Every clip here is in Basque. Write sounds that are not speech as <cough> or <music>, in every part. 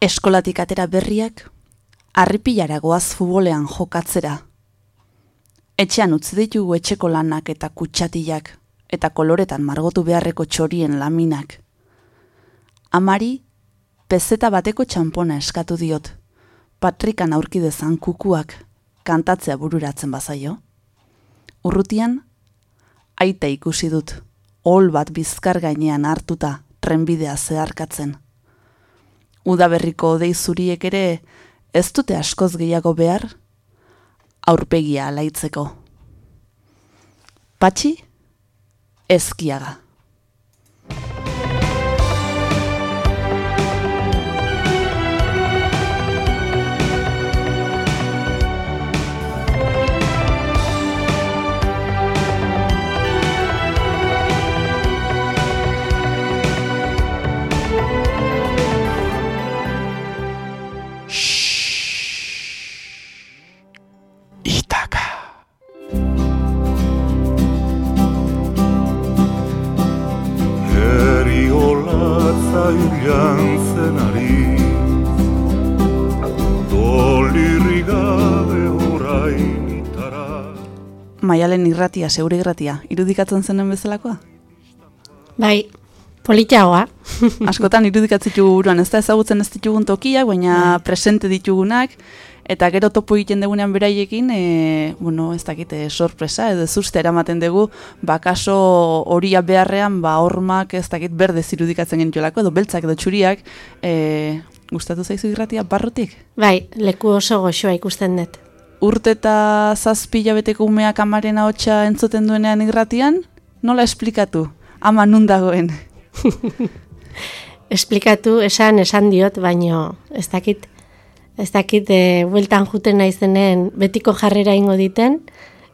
Eskolatik atera berriak, harripilara goaz futbolean jokatzera. Etxean utzi ditugu etxeko lanak eta kutsatiak, eta koloretan margotu beharreko txorien laminak. Amari, pezeta bateko txampona eskatu diot, patrikan aurkidezan kukuak, kantatzea bururatzen bazaio. Urrutian, aita ikusi dut, ol bat bizkar gainean hartuta, trenbidea zeharkatzen. Udaberriko odei zuriek ere ez dute askoz gehiago behar, aurpegia alaitzeko. Patxi, ezkiaga. Hilan zenari Dolirri gabe orain itara Maialen irratia, zeure irratia, irudikatzen zenen bezalakoa? Bai, politagoa. Askotan irudikatzen ditugu buruan, ez da ezagutzen ez ditugun tokiak, baina presente ditugunak, eta gero topo egiten dugunean beraiekin, e, bueno, ez dakit, e, sorpresa, edo zuzte eramaten dugu, bakaso horia beharrean, ba, hormak ez dakit berdez irudikatzen genituelako, edo beltzak edo txuriak, e, gustatu zaizu irratia barrotik? Bai, leku oso goxoa ikusten dut. Urte eta zazpi jabeteko umeak amaren ahotsa entzuten duenean irratian, nola esplikatu? Ama nun dagoen? <laughs> Esplikatu, esan, esan diot, baino ez dakit, ez dakit, e, bueltan juten naizenen betiko jarrera ingo diten,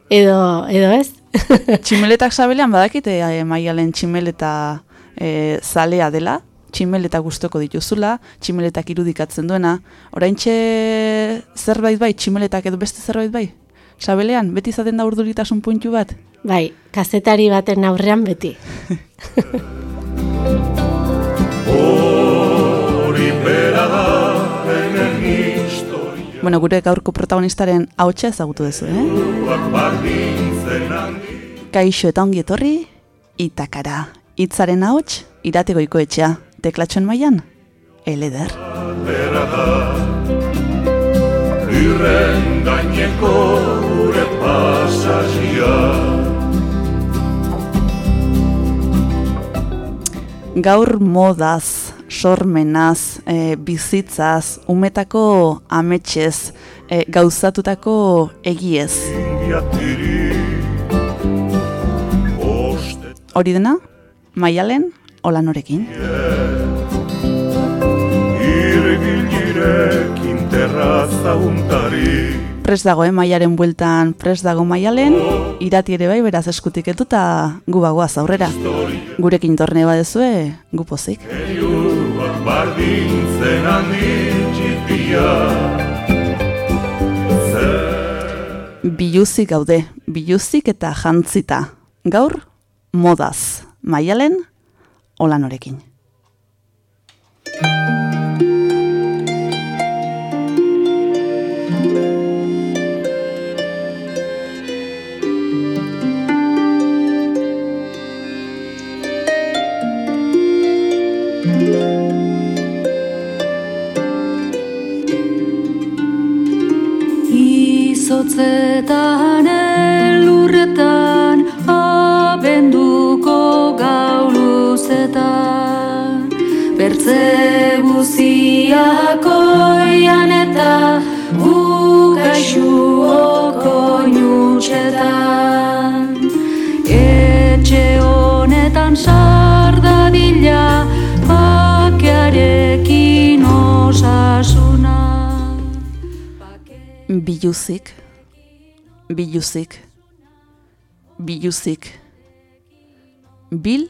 edo, edo ez? <laughs> Tximeletak sabelean badakite e, maialen tximeleta e, zalea dela, tximeleta gustoko dituzula, tximeletak irudikatzen duena, oraintxe zerbait bai, tximeletak edo beste zerbait bai? Sabelean, beti izaten da urduritasun puntu bat? Bai, kazetari baten aurrean beti. <laughs> Bueno, gure gaurko protagonistaren ahotsa ezagutu duzu, eh? Kaixo eta ongi etorri, itakara. Itzaren ahots, irategoiko etxea, teklatxoen mailan, eleder. Lirren gaineko gure pasazia Gaur modaz, sormenaz, e, bizitzaz, umetako ametxez, e, gauzatutako egiez. Hori dena, maialen, olanorekin. Irgilirekin terraza untari Pres dago, eh, maiaren bueltan pres dago maialen, irati ere bai, beraz eskutik etuta gu bagoaz aurrera. Gurekin torne badezue, gu pozik. Bardintzen handi txipia Biluzik gaude, biluzik eta jantzita. Gaur, modaz, maialen, olanorekin. Izotzetan elurretan abenduko gau luzetan. Bertze guziak oian eta ukaixuoko nutxetan Etxe honetan sardadila Biluzik, biluzik, biluzik. Bil,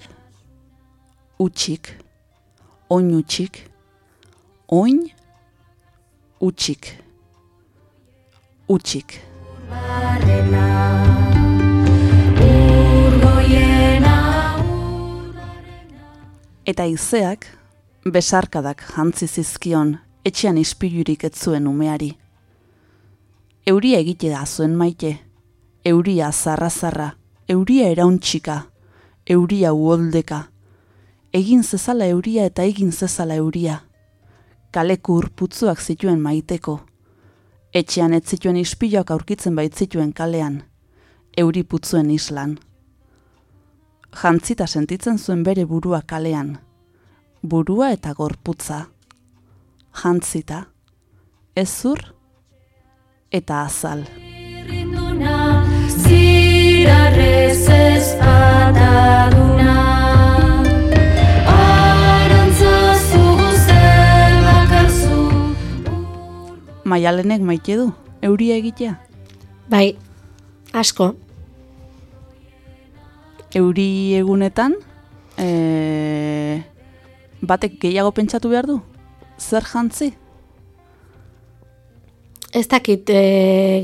utxik, oin utxik, oin, utxik, utxik. Eta izeak, besarkadak jantzi zizkion etxean ispilurik ez zuen umeari. Euria egite da zuen maite, euria zarra-zarra, euria erauntxika, euria uoldeka, egin zezala euria eta egin zezala euria. Kaleku urputzuak zituen maiteko. Etxean ez zituen ispiloak aurkitzen baitzituen kalean, euri putzuen islan. Jantzita sentitzen zuen bere burua kalean, burua eta gorputza. Jantzita, ezur eta azal. Zirarrez ez ataduna. Arantzazu ze bakarzu. Maialenek maite du, euria egitea. Bai, asko. Euri egunetan, e, batek gehiago pentsatu behar du? Zer jantzi? Ez dakit e,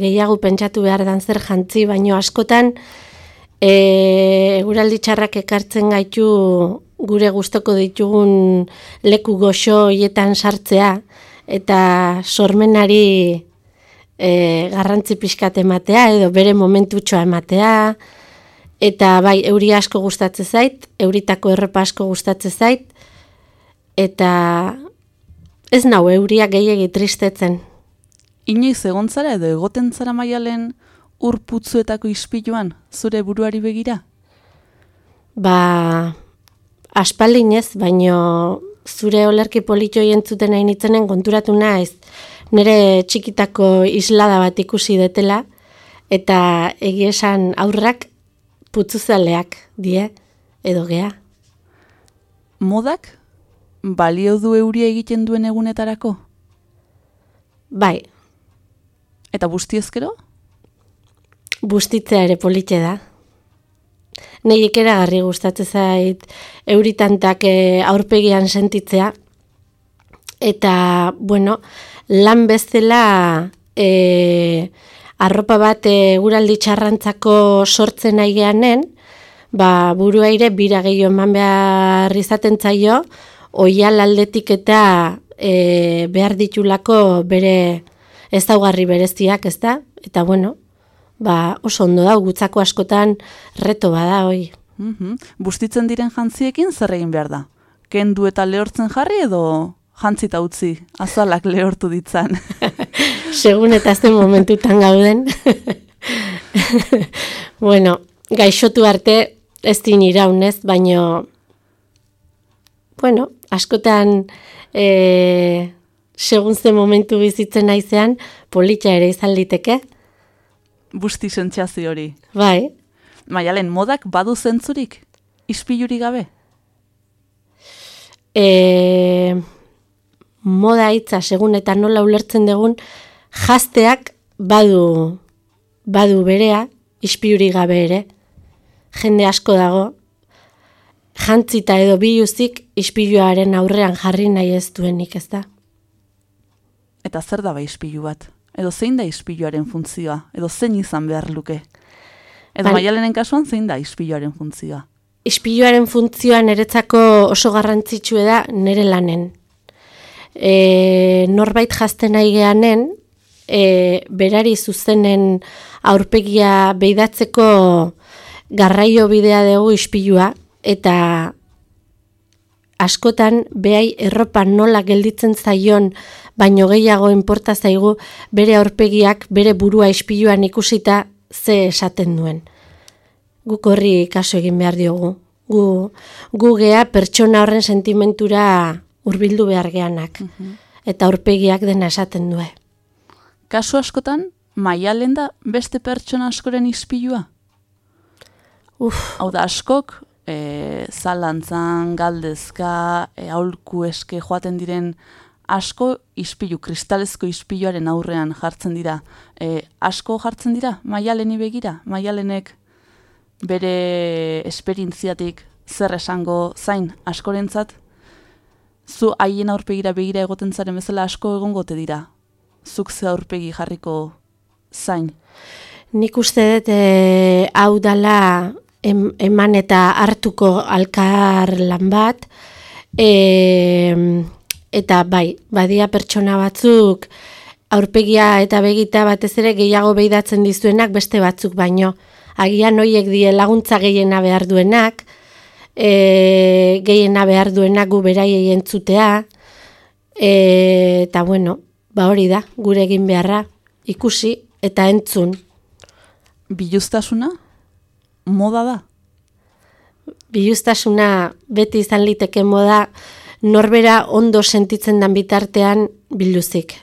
gehiago pentsatu behar dan zer jantzi, baino askotan e, eguraldi txarrak ekartzen gaitu gure gustoko ditugun leku goxo hietan sartzea eta sormenari e, garrantzi pixkat ematea edo bere momentutxoa ematea eta bai euri asko gustatzen zait, euritako erropa asko gustatzen zait eta ez nau euria gehiegi tristetzen. Inoiz egon zara edo egoten zara maialen ur putzuetako ispiluan, zure buruari begira? Ba, aspaldinez, baino zure olerki politxoi entzuten nahi nitzenen konturatu naiz, nire txikitako islada bat ikusi detela, eta egia esan aurrak putzuzaleak die, edo gea. Modak balio du euria egiten duen egunetarako? Bai, Eta bustiezkero? bustitzea ere politxe da. Nei ikeragarri gustatzen zait euritantak eh, aurpegian sentitzea. Eta, bueno, lan bezala e, arropa bat e, guraldi txarrantzako sortzen nahi geanen, ba, burua ere bira gehiago eman behar izaten zaio, oial aldetik eta e, behar ditulako bere ezaugarri bereziak, ez da? Eta bueno, ba, oso ondo da, gutzako askotan reto bada, hoi. Mhm. Bustitzen diren jantziekin zer egin behar da? Kendu eta lehortzen jarri edo jantzita utzi, azalak lehortu ditzan. <laughs> Segun eta azten momentutan gauden. <laughs> bueno, gaixotu arte ez din iraunez, baino, bueno, askotan e, segun ze momentu bizitzen naizean, politxa ere izan liteke. Busti sentsazio hori. Bai, Maialen, modak badu zentzurik? Ispilurik gabe? e, moda hitza segun eta nola ulertzen dugun, jazteak badu, badu berea, ispiuri gabe ere. Jende asko dago, jantzita edo biluzik ispiluaren aurrean jarri nahi ez duenik, ez da? Eta zer da bai ispilu bat? Edo zein da ispiluaren funtzioa? Edo zein izan behar luke? Edo Ban- maialenen kasuan zein da ispiluaren funtzioa? Ispiluaren funtzioa niretzako oso garrantzitsue da nire lanen. E, norbait jazten nahi geanen, e, berari zuzenen aurpegia beidatzeko garraio bidea dugu ispilua, eta askotan behai erropa nola gelditzen zaion, baino gehiago inporta zaigu bere aurpegiak bere burua ispiluan ikusita ze esaten duen guk horri kaso egin behar diogu. Gu, gu gea pertsona horren sentimentura hurbildu behar geanak. Eta aurpegiak dena esaten due. Kasu askotan, maialen da beste pertsona askoren ispilua? Uf, Hau da, askok, e, zalantzan, galdezka, e, aulku eske joaten diren asko ispilu, kristalezko ispiluaren aurrean jartzen dira. E, asko jartzen dira, maialeni begira, maialenek bere esperintziatik zer esango zain askorentzat, zu haien aurpegira begira egoten zaren bezala asko egongote dira. Zuk ze aurpegi jarriko zain. nik uste dut e, hau dala em, eman eta hartuko alkar lan bat, e, eta bai, badia pertsona batzuk aurpegia eta begita batez ere gehiago behidatzen dizuenak beste batzuk baino. Agian hoiek die laguntza gehiena behar duenak, e, gehiena behar duenak gu beraiei entzutea, e, eta bueno, ba hori da, gure egin beharra, ikusi eta entzun. Biluztasuna, moda da. Biluztasuna beti izan liteke moda norbera ondo sentitzen dan bitartean biluzik.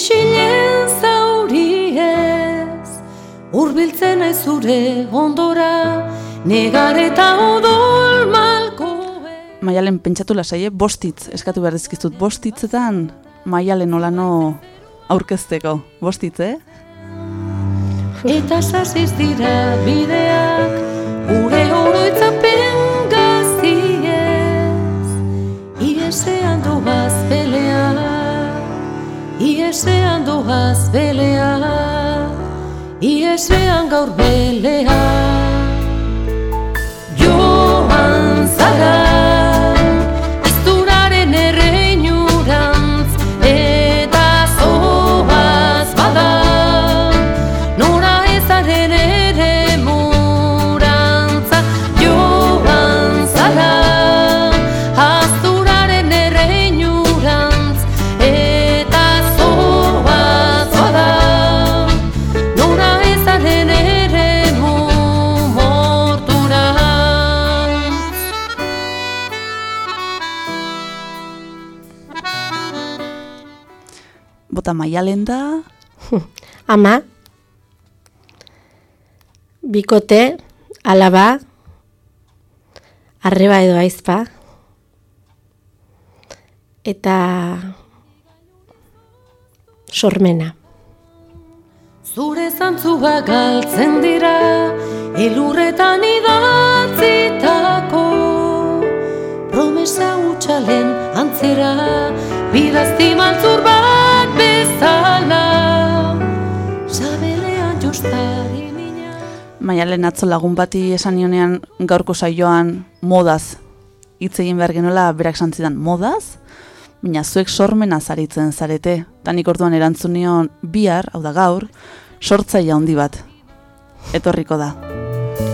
Isilen zauri ez, urbiltzen ez zure ondora, negar eta odol malko. Maialen pentsatu lasaie, bostitz, eskatu behar dizkizut, bostitzetan maialen olano aurkezteko. Bostitz, eh? Eta sasiz dira bideak, gure oroitzapen iesean doaz belea, iesean gaur belea. Bota maialen da, <laughs> Ama, bikote, alaba, arreba edo aizpa, eta sormena. Zure zantzuak galtzen dira, elurretan idatzitako. Promesa utxalen antzera, bidazti maltzur bat maialen atzo lagun bati esan nionean gaurko saioan modaz hitz egin behar genuela berak santzidan modaz, baina zuek sormena zaritzen zarete. Ta nik orduan erantzun nion bihar, hau da gaur, sortzaile handi bat. Etorriko da.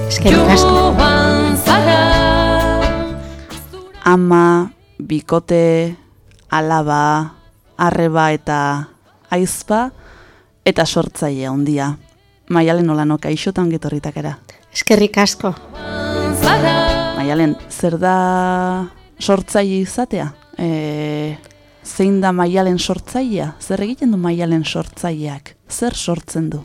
Eskerrik asko. Ama, bikote, alaba, arreba eta aizpa, eta sortzaile handia. Maialen olano kaixotan getorritakera. Eskerrik asko. Maialen, zer da sortzaile izatea? E, zein da maialen sortzailea? Zer egiten du maialen sortzaileak? Zer sortzen du?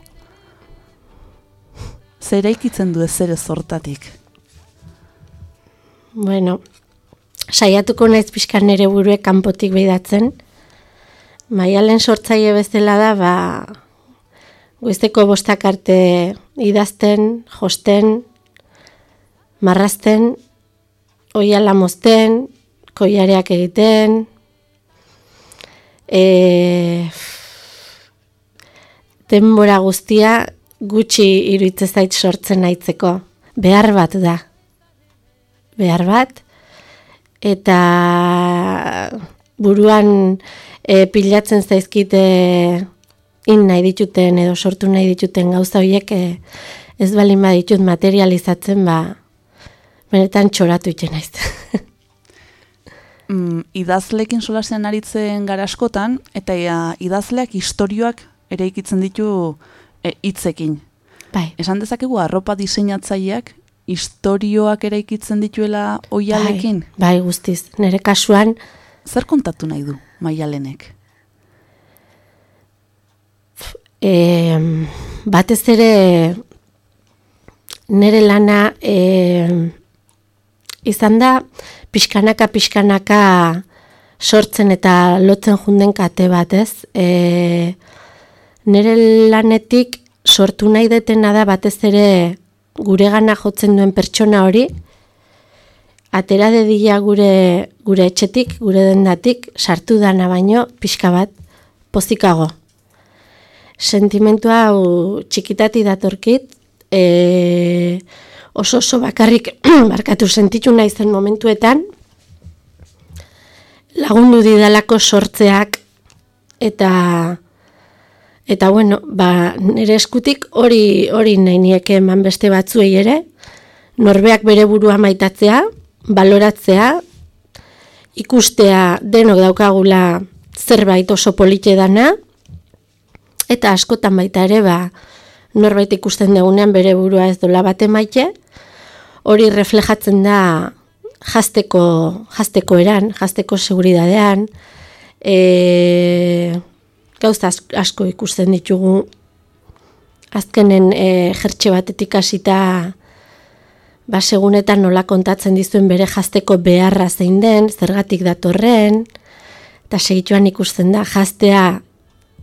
Zer eraikitzen du ez ere sortatik? Bueno, saiatuko naiz pixkan nere burue kanpotik behidatzen. Maialen sortzaile bezala da, ba, goizteko bostak arte idazten, josten, marrazten, oiala mozten, koiareak egiten, e, denbora guztia gutxi iruditzen zait sortzen naitzeko. Behar bat da. Behar bat. Eta buruan e, pilatzen zaizkite in nahi dituten edo sortu nahi dituten gauza horiek e, ez balin baditut materializatzen ba benetan txoratu iten naiz. <laughs> mm, idazlekin solasean aritzen gara askotan, eta ia, idazleak istorioak ere ikitzen ditu e, hitzekin. bai. Esan dezakegu arropa diseinatzaileak istorioak ere ikitzen dituela oialekin? Bai, bai, guztiz. Nere kasuan Zer kontatu nahi du maialenek? E, batez ere nere lana e, izan da pixkanaka pixkanaka sortzen eta lotzen junden kate bat, ez? E, nere lanetik sortu nahi detena da batez ere guregana jotzen duen pertsona hori, atera dedila gure, gure etxetik, gure dendatik, sartu dana baino, pixka bat, pozikago. Sentimentu hau txikitati datorkit, e, oso oso bakarrik <clears throat> barkatu sentitu naizen momentuetan, lagundu didalako sortzeak eta eta bueno, ba, nire eskutik hori hori nahi nieke eman beste batzuei ere, norbeak bere burua maitatzea, baloratzea, ikustea denok daukagula zerbait oso polite dana, eta askotan baita ere, ba, norbait ikusten dugunean bere burua ez dola bate maite, hori reflejatzen da jasteko, jasteko eran, jasteko seguridadean, e, gauza as- asko ikusten ditugu. Azkenen e, jertxe batetik hasita ba segunetan nola kontatzen dizuen bere jasteko beharra zein den, zergatik datorren, eta segituan ikusten da jastea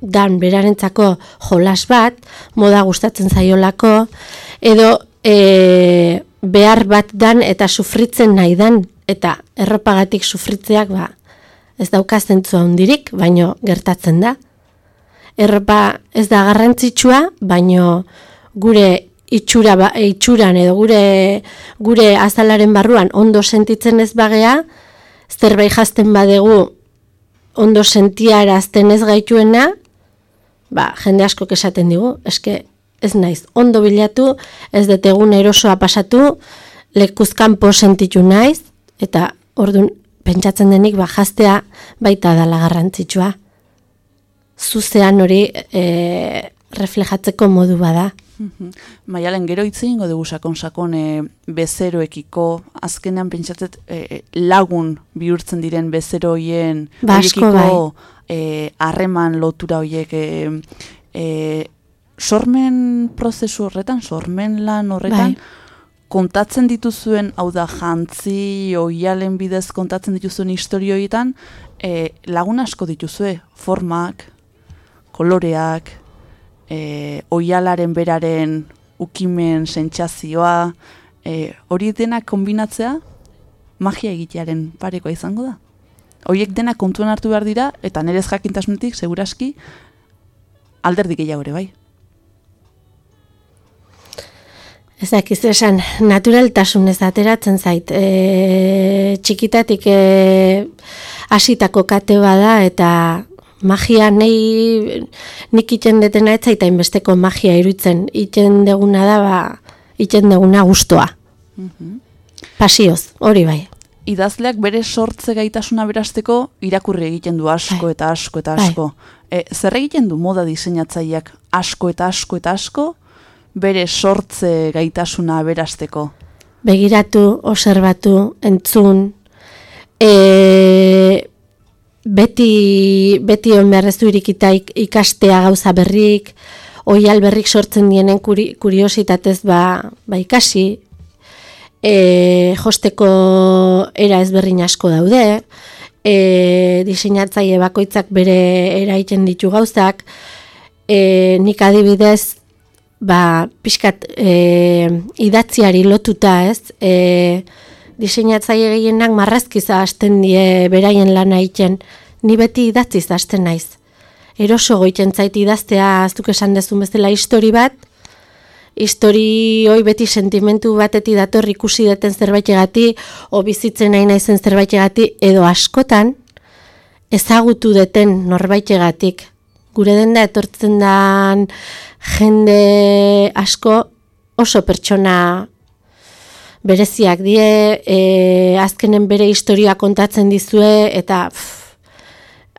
dan berarentzako jolas bat, moda gustatzen zaiolako, edo e, behar bat dan eta sufritzen nahi dan, eta erropagatik sufritzeak ba, ez dauka zentzu handirik, baino gertatzen da. Erropa ez da garrantzitsua, baino gure itxura ba, itxuran edo gure gure azalaren barruan ondo sentitzen ez bagea, zerbait jazten badegu ondo sentiarazten ez gaituena, ba, jende askok esaten digu, eske ez naiz, ondo bilatu, ez dut egun erosoa pasatu, lekuzkanpo sentitu naiz, eta ordun pentsatzen denik ba, jaztea baita dala garrantzitsua. Zuzean hori e, reflejatzeko modu bada. <laughs> Maialen, gero hitz egingo dugu sakon sakon e, bezeroekiko, azkenean pentsatzet e, lagun bihurtzen diren bezero hoien Ba, asko hoiekiko, e, harreman lotura hoiek e, e, sormen prozesu horretan, sormen lan horretan, Bai. kontatzen dituzuen, hau da jantzi, oialen bidez kontatzen dituzuen historioietan, e, lagun asko dituzue, formak, koloreak, e, oialaren beraren ukimen sentsazioa, e, hori denak kombinatzea, magia egitearen parekoa izango da. Horiek denak kontuan hartu behar dira, eta nerez jakintasunetik, seguraski, alderdi gehiago ere bai. Ez dakiz esan, naturaltasunez ateratzen zait. E, txikitatik e, hasitako kate bada eta magia nei nik iten detena ez zaita inbesteko magia irutzen. Iten deguna da, ba, iten deguna gustoa. Pasioz, hori bai. Idazleak bere sortze gaitasuna berasteko irakurri egiten du asko Bai. eta asko eta Bai. asko. E, zer egiten du moda diseinatzaileak asko eta asko eta asko bere sortze gaitasuna berasteko? begiratu, observatu, entzun, e, beti, beti on behar ez du irikita ik- ikastea gauza berrik, oial berrik sortzen dienen kuri, kuriositatez ba, ba ikasi, e, josteko era ezberdin asko daude, e, diseinatzaile bakoitzak bere eraiten ditu gauzak, e, nik adibidez, ba, pixkat e, idatziari lotuta ez, e, diseinatzaile gehienak marrazkiza hasten die beraien lana egiten, ni beti idatziz hasten naiz. Eroso goiten zait idaztea, aztuk esan dezun bezala histori bat, histori hoi beti sentimentu batetik dator ikusi deten zerbaitegati, o bizitzen nahi naizen zerbaitegati, edo askotan, ezagutu deten norbaitegatik. Gure denda etortzen dan jende asko oso pertsona bereziak die, e, azkenen bere historia kontatzen dizue, eta pff,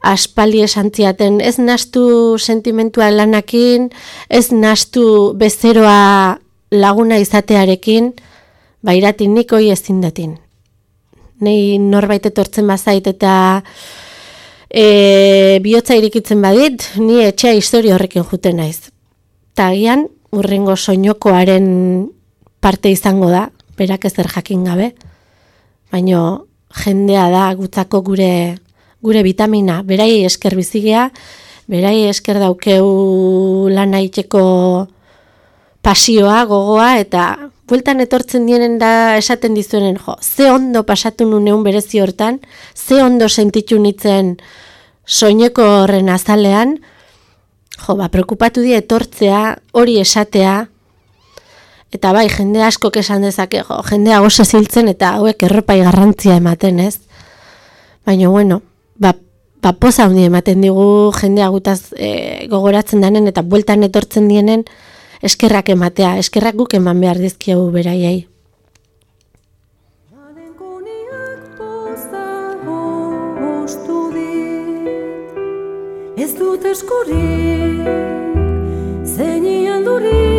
aspaldi esantziaten ez nastu sentimentua lanakin, ez nastu bezeroa laguna izatearekin, bairatin nik hoi ezin datin. Nei norbait etortzen bazait eta e, bihotza irikitzen badit, ni etxea historia horrekin juten naiz. Ta agian urrengo soinokoaren parte izango da, berak ezer jakin gabe, baino jendea da gutzako gure gure vitamina, berai esker bizigea, berai esker daukeu lan egiteko pasioa, gogoa, eta bueltan etortzen dienen da esaten dizuenen, jo, ze ondo pasatu nuneun berezi hortan, ze ondo sentitu nitzen soineko horren azalean, jo, ba, preokupatu die etortzea, hori esatea, eta bai, jende askok esan dezake, jo, jendea gozo ziltzen eta hauek erropai garrantzia ematen, ez? Baina, bueno, ba, ba poza handi ematen digu jendea gutaz e, gogoratzen denen eta bueltan etortzen dienen eskerrak ematea, eskerrak guk eman behar dizkiegu beraiei. Ez dut eskurik, zeinian durik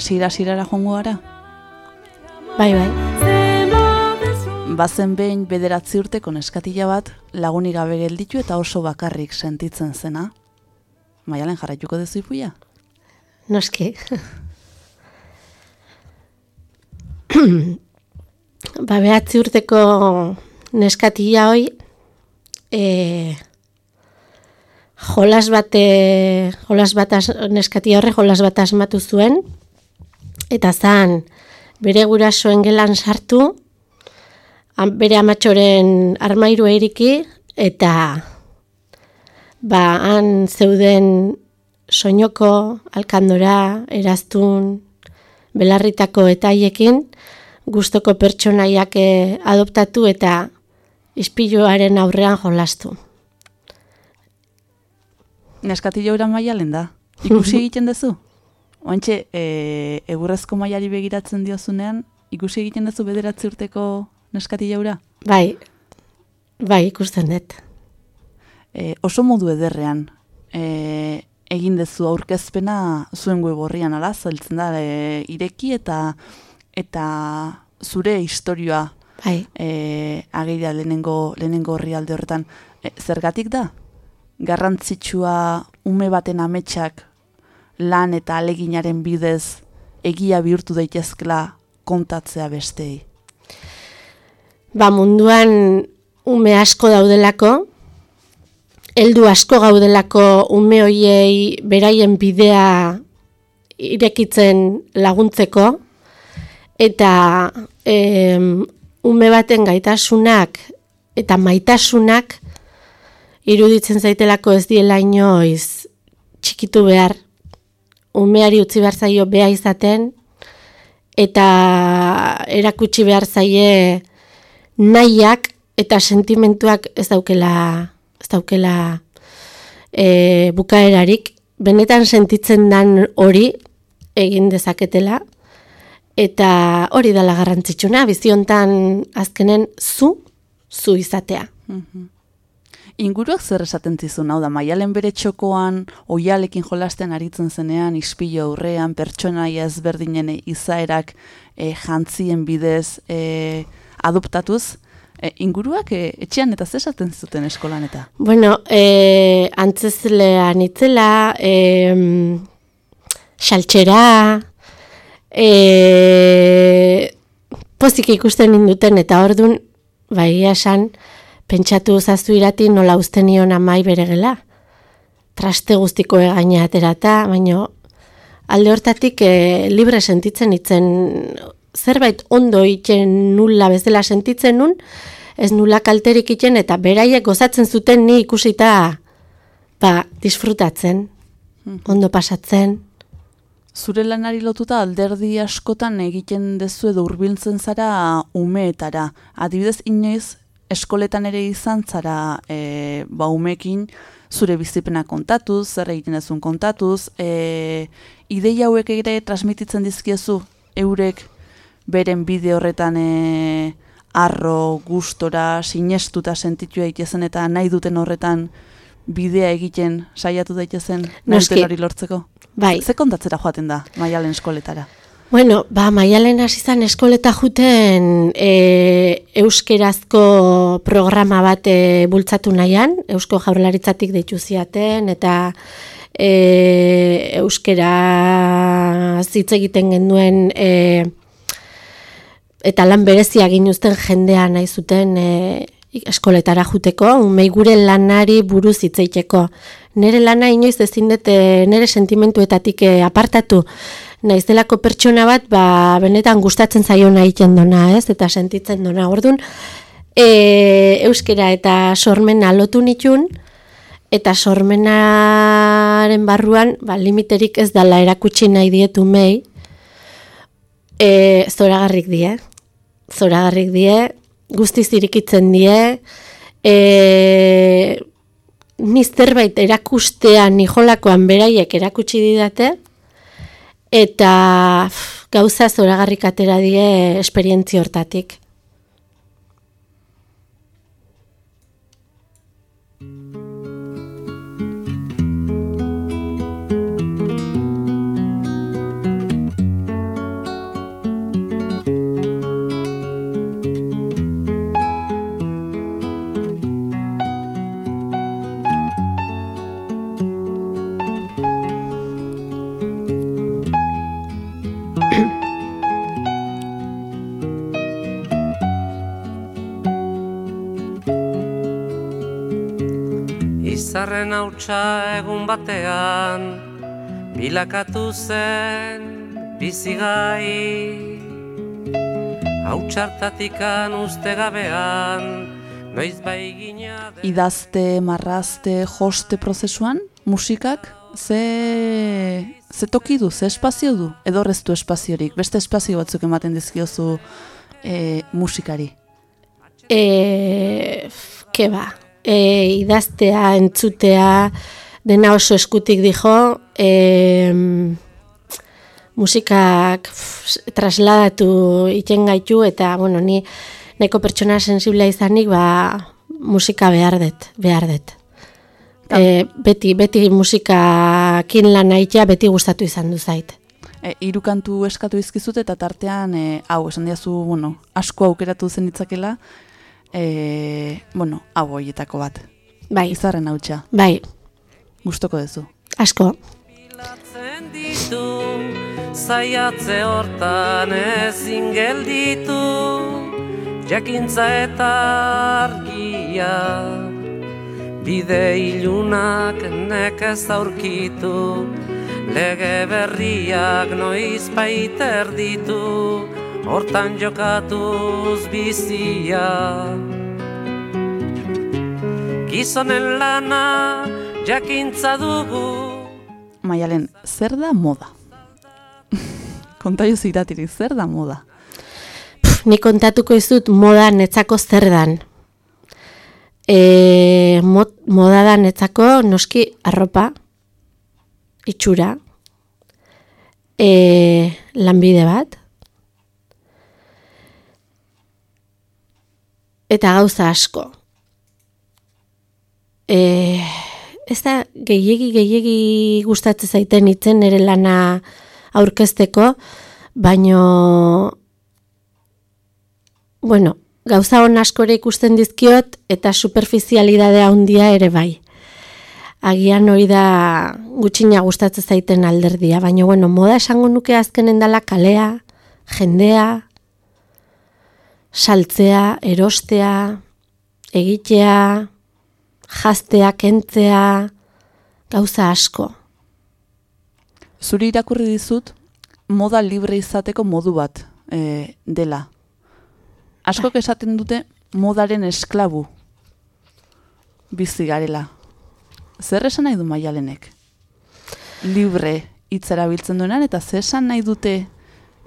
Hasiera hasierara joango gara? Bai, bai. Bazen behin bederatzi urteko neskatila bat lagunik gabe gelditu eta oso bakarrik sentitzen zena. Maialen jarraituko dezu ipuia? Noski. <clears throat> ba, behatzi urteko neskatila hoi, e, jolas bate, jolas bat, neskatila horre jolas bat asmatu zuen, eta zan, bere gurasoen gelan sartu, bere amatxoren armairu eriki, eta ba, han zeuden soinoko, alkandora, eraztun, belarritako eta haiekin, gustoko pertsonaiak eh, adoptatu eta ispiluaren aurrean jolastu. Neskatila ura maialen da. Ikusi <laughs> egiten duzu? Oantxe, e, egurrezko mailari begiratzen diozunean, ikusi egiten duzu bederatzi urteko neskatila ura? Bai, bai, ikusten dut. E, oso modu ederrean, e, egin dezu aurkezpena zuen web horrian ala, zeltzen da, e, ireki eta eta zure historioa Bai, e, ageria lehenengo, lehenengo horrialde horretan. E, zergatik da? Garrantzitsua ume baten ametsak lan eta aleginaren bidez egia bihurtu daitezkela kontatzea bestei. ba munduan ume asko daudelako, heldu asko gaudelako ume hoiei beraien bidea irekitzen laguntzeko, eta em, ume baten gaitasunak eta maitasunak iruditzen zaitelako ez diela inoiz txikitu behar, umeari utzi behar zaio bea izaten, eta erakutsi behar zaie nahiak eta sentimentuak ez daukela, ez daukela e, bukaerarik, benetan sentitzen dan hori egin dezaketela, eta hori dela garrantzitsuna, biziontan azkenen zu, zu izatea. Inguruak zer esaten zizun, hau da, maialen bere txokoan, oialekin jolasten aritzen zenean, ispilo aurrean, pertsonaia ezberdinen izaerak e, jantzien bidez e, adoptatuz, e, inguruak e, etxean eta zer esaten zuten eskolan eta? Bueno, e, antzezlean itzela, e, xaltxera, e, pozik ikusten induten eta ordun bai esan, pentsatu zaztu irati nola usten nion amai bere gela. Traste guztiko egaina aterata, baino alde hortatik e, libre sentitzen itzen zerbait ondo itzen nula bezala sentitzen nun, ez nula kalterik iten eta beraiek gozatzen zuten ni ikusita ba, disfrutatzen, ondo pasatzen. Zure lanari lotuta alderdi askotan egiten dezu edo hurbiltzen zara umeetara. Adibidez, inoiz eskoletan ere izan zara e, ba umekin zure bizipena kontatuz, zer egiten dezun kontatuz, e, ideia hauek ere transmititzen dizkiezu eurek beren bide horretan e, arro, gustora, sinestuta sentitu daitezen eta nahi duten horretan bidea egiten saiatu daitezen hori lortzeko. Bai, Ze kontatzera joaten da, maialen eskoletara? Bueno, ba, maialen hasi zan eskoleta juten e, euskerazko programa bat e, bultzatu nahian, eusko jaurlaritzatik deitu ziaten, eta e, euskera zitz egiten genuen e, eta lan berezia egin uzten jendea nahi zuten e, eskoletara juteko, umei gure lanari buruz hitzeiteko. Nere lana inoiz ezin dut nere sentimentuetatik e, apartatu, naizelako pertsona bat, ba, benetan gustatzen zaiona egiten dona, ez? Eta sentitzen dona. Ordun, e, euskera eta sormena lotu nitun, eta sormenaren barruan, ba, limiterik ez dala erakutsi nahi dietu mei, e, zoragarrik die. Zoragarrik die, guztiz irikitzen die, e, nizterbait erakustean nijolakoan beraiek erakutsi didate, eta gauza zoragarrik atera die esperientzi hortatik. Izarren hautsa egun batean Bilakatu zen bizigai Hautsartatikan uste gabean Noiz bai gina de... Idazte, marrazte, joste prozesuan, musikak, ze, ze toki du, ze espazio du, edo du espaziorik, beste espazio batzuk ematen dizkiozu e, musikari. E, f- ke ba, e, idaztea, entzutea, dena oso eskutik dijo, e, musikak f, trasladatu iten gaitu, eta, bueno, ni nahiko pertsona sensiblea izanik, ba, musika behar dut, behar dut. E, beti, beti musikakin lan nahitea beti gustatu izan du zait. E, hiru kantu eskatu izkizut eta tartean, e, hau, esan diazu, bueno, asko aukeratu zen ditzakela, e, bueno, hau hoietako bat. Bai, Izarren hautsa, bai, gustoko duzu. asko. Ditu Zaiatze hortan ezin gelditu Jakintza eta argia Bide ilunak nekez aurkitu Lege berriak noiz baiter ditu Hortan jokatuz bizia Gizonen lana jakintza dugu Maialen, zer da moda? <laughs> Konta jozu iratirik, zer da moda? Pff, Ni kontatuko izut moda netzako zer dan. E, mod, moda da netzako noski arropa, itxura, e, lanbide bat, eta gauza asko. E, ez da gehiegi gehiegi gustatzen zaiten itzen nire lana aurkezteko, baino bueno, gauza hon askore ikusten dizkiot eta superficialidadea handia ere bai. Agian hori da gutxina gustatzen zaiten alderdia, baina bueno, moda esango nuke azkenen dala kalea, jendea, saltzea, erostea, egitea, jaztea, kentzea, gauza asko. Zuri irakurri dizut, moda libre izateko modu bat e, dela. Askok esaten dute modaren esklabu bizi garela. Zer esan nahi du maialenek? Libre hitza erabiltzen duenan eta zer esan nahi dute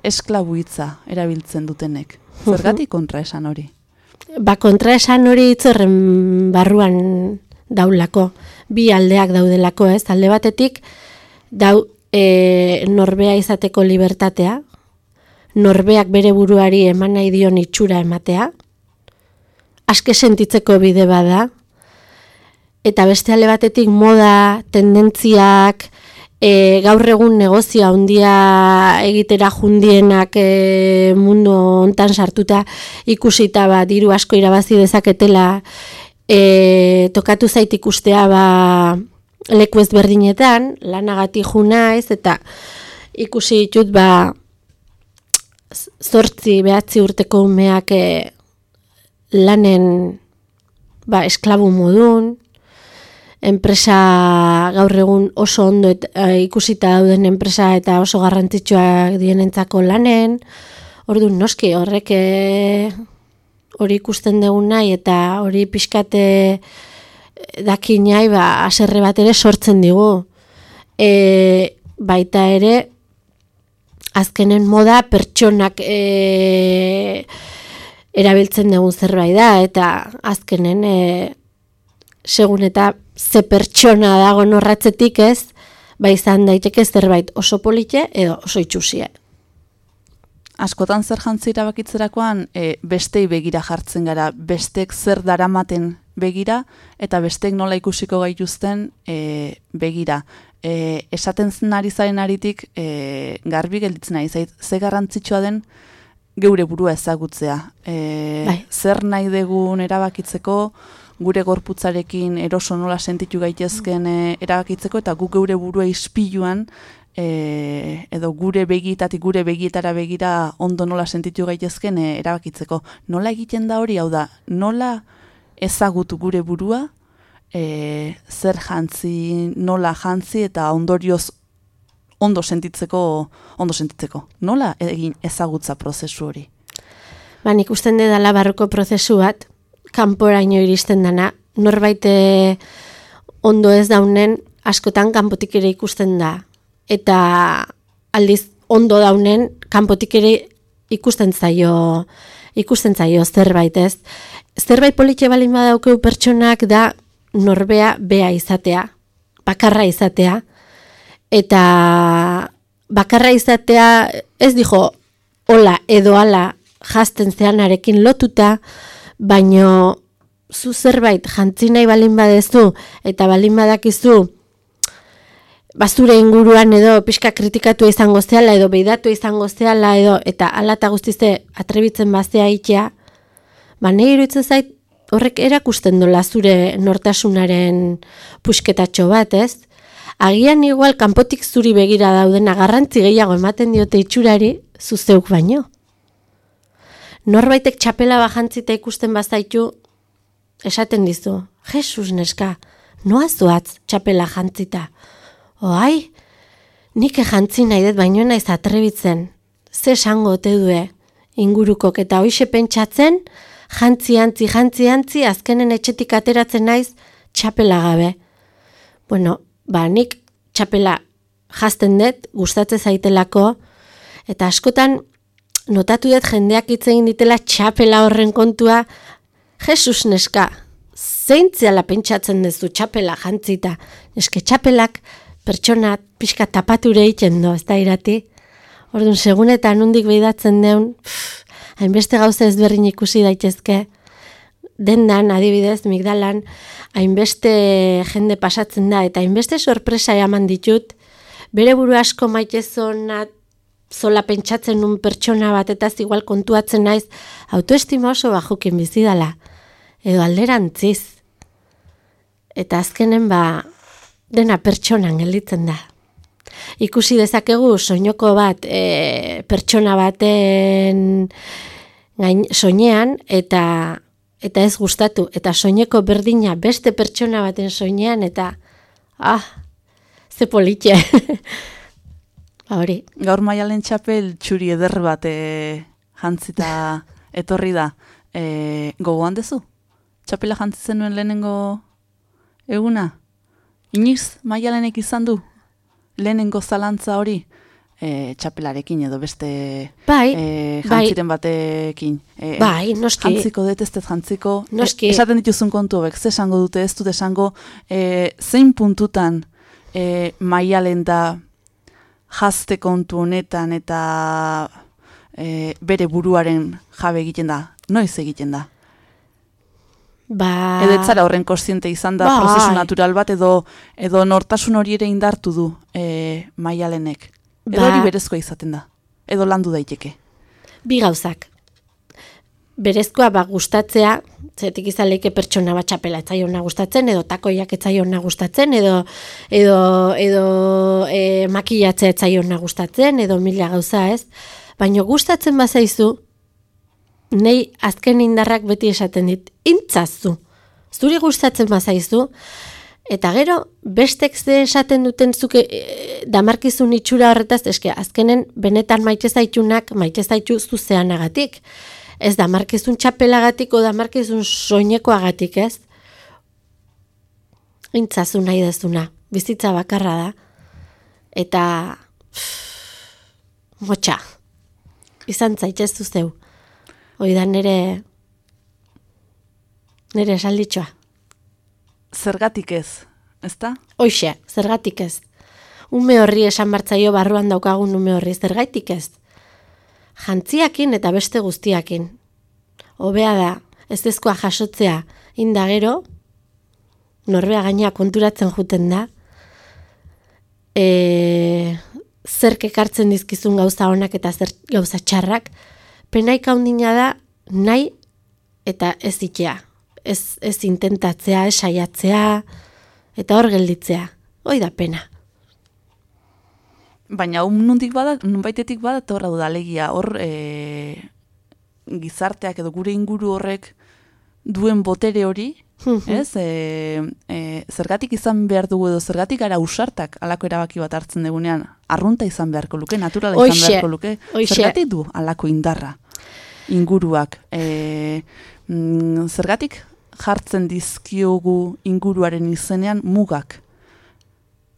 esklabu hitza erabiltzen dutenek? Zergatik kontra esan hori? Ba, kontra esan hori hitzorren barruan daulako, bi aldeak daudelako, ez? Alde batetik, dau e, norbea izateko libertatea, norbeak bere buruari eman nahi dion itxura ematea, aske sentitzeko bide bada, eta beste alde batetik moda, tendentziak, e, gaur egun negozio handia egitera jundienak e, mundu hontan sartuta ikusita ba, diru asko irabazi dezaketela e, tokatu zait ikustea ba, leku ezberdinetan, lanagati juna ez, eta ikusi ditut ba, zortzi behatzi urteko umeak e, lanen ba, esklabu modun, enpresa gaur egun oso ondo et, e, ikusita dauden enpresa eta oso garrantzitsuak dienentzako lanen, ordu noski horrek e, hori ikusten dugu nahi eta hori pixkate dakinai ba, aserre bat ere sortzen digu. E, baita ere, azkenen moda pertsonak e, erabiltzen dugun zerbait da, eta azkenen e, segun eta ze pertsona dago norratzetik ez, ba izan daiteke zerbait oso polite edo oso itxusie. Askotan zer jantzi irabakitzerakoan e, bestei begira jartzen gara, bestek zer daramaten begira eta bestek nola ikusiko gaituzten e, begira. E, esaten zen ari zaren aritik e, garbi gelditzen ari zait, ze garrantzitsua den geure burua ezagutzea. E, Bai. Zer nahi degun erabakitzeko, gure gorputzarekin eroso nola sentitu gaitezken e, erabakitzeko eta guk geure burua ispiluan e, edo gure begietatik gure begietara begira ondo nola sentitu gaitezken e, erabakitzeko. Nola egiten da hori, hau da, nola ezagutu gure burua, e, zer jantzi, nola jantzi eta ondorioz ondo sentitzeko, ondo sentitzeko. Nola egin ezagutza prozesu hori? Ba, nik usten dela barruko prozesu bat, kanporaino iristen dana, norbait eh, ondo ez daunen, askotan kanpotik ere ikusten da. Eta aldiz ondo daunen, kanpotik ere ikusten zaio, ikusten zaio zerbait ez. Zerbait politxe balin badaukeu pertsonak da norbea bea izatea, bakarra izatea, eta bakarra izatea ez dijo hola edo ala jazten zeanarekin lotuta, baino zu zerbait jantzi nahi balin badezu eta balin badakizu bazure inguruan edo pixka kritikatu izango zeala edo beidatu izango zeala edo eta ala eta guztize atrebitzen bazea itea, ba nahi iruditzen zait horrek erakusten dola zure nortasunaren pusketatxo bat, ez? Agian igual kanpotik zuri begira daudena garrantzi gehiago ematen diote itxurari zuzeuk baino. Norbaitek txapela bajantzita ikusten bazaitu, esaten dizu, Jesus neska, noa zuatz txapela jantzita. Oai, nik jantzi nahi dut baino naiz atrebitzen, ze esango ote due, ingurukok eta hoixe pentsatzen, jantzi antzi, jantzi antzi, azkenen etxetik ateratzen naiz txapela gabe. Bueno, ba, nik txapela jazten dut, gustatzen zaitelako, eta askotan notatu dut jendeak hitz ditela txapela horren kontua, Jesus neska, zeintziala pentsatzen duzu txapela jantzita, neske txapelak pertsona pixka tapature egiten do, ez da irati? Orduan, segun eta nundik behidatzen deun, hainbeste gauza ezberdin ikusi daitezke, dendan, adibidez, migdalan, hainbeste jende pasatzen da, eta hainbeste sorpresa eman ditut, bere buru asko maite zonat, zola pentsatzen nun pertsona bat, eta igual kontuatzen naiz, autoestima oso bajukin bizi dala, edo alderantziz. Eta azkenen ba, dena pertsonan gelditzen da. Ikusi dezakegu soinoko bat e, pertsona baten gain, soinean eta eta ez gustatu eta soineko berdina beste pertsona baten soinean eta ah ze politxe. <laughs> ba hori. Gaur maialen txapel txuri eder bat e, jantzita etorri da. E, gogoan dezu? Txapela jantzitzen nuen lehenengo eguna? Iniz maialenek izan du? Lehenengo zalantza hori? E, txapelarekin edo beste Bai, e, bai. jantziren batekin. E, Bai, noski. Jantziko dut ez dut jantziko. Noski. E, esaten dituzun kontu hobek, ze esango dute ez dut esango, e, zein puntutan e, maialen da jazte kontu honetan eta e, bere buruaren jabe egiten da. Noiz egiten da? Ba, Edo ez zara horren kontziente izan da Bai. prozesu natural bat edo edo nortasun hori ere indartu du e, maialenek. Edo Ba. hori berezkoa izaten da. Edo landu daiteke. bi gauzak. Berezkoa ba gustatzea, zetik izan leike pertsona bat txapela etzaiona gustatzen, edo takoiak etzaiona gustatzen, edo, edo, edo e, makillatzea etzaiona gustatzen, edo mila gauza ez. Baina gustatzen bazaizu, nei azken indarrak beti esaten dit, intzazu. Zuri gustatzen bazaizu, Eta gero, bestek ze esaten duten zuke e, damarkizun itxura horretaz, eske azkenen benetan maite zaitunak maite zaitu zuzeanagatik. Ez damarkizun txapelagatik o damarkizun soinekoagatik, ez? Intzazu nahi dezuna, bizitza bakarra da. Eta pff, motxa, izan zaiteztu zeu. Hoi da nere, nere esalditxoa. Zergatik ez, ezta? Hoxe, zergatik ez. Ume horri esan martzaio barruan daukagun ume horri zergaitik ez. Jantziakin eta beste guztiakin. Hobea da, ez ezkoa jasotzea indagero, norbea gaina konturatzen juten da, e, zerk ekartzen dizkizun gauza honak eta zer gauza txarrak, penaik handina da nahi eta ez itea. Ez, ez intentatzea, ez saiatzea, eta hor gelditzea. Hoi da pena. Baina un nundik bada, nunbaitetik bada torra udalegia hor e, gizarteak edo gure inguru horrek duen botere hori, ez? E, e, zergatik izan behar dugu edo zergatik gara usartak alako erabaki bat hartzen dugunean, arrunta izan beharko luke, naturala izan Hoxe, beharko luke. hoxe. Zergatik du alako indarra inguruak. E, mm, zergatik jartzen dizkiogu inguruaren izenean mugak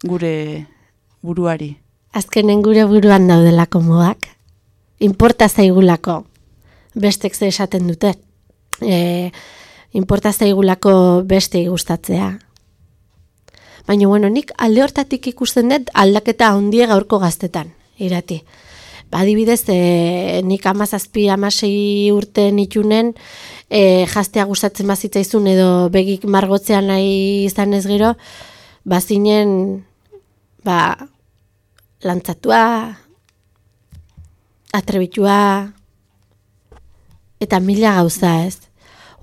gure buruari. Azkenen gure buruan daudelako moak. Inporta zaigulako. Bestek ze esaten dute. E, inporta zaigulako beste gustatzea. Baina, bueno, nik alde hortatik ikusten dut aldaketa handie gaurko gaztetan, irati. Ba, adibidez, e, nik amazazpi, amasei urte nitunen, e, jastea gustatzen bazitzaizun edo begik margotzean nahi izan ez gero, bazinen, ba, lantzatua, atrebitua, eta mila gauza ez.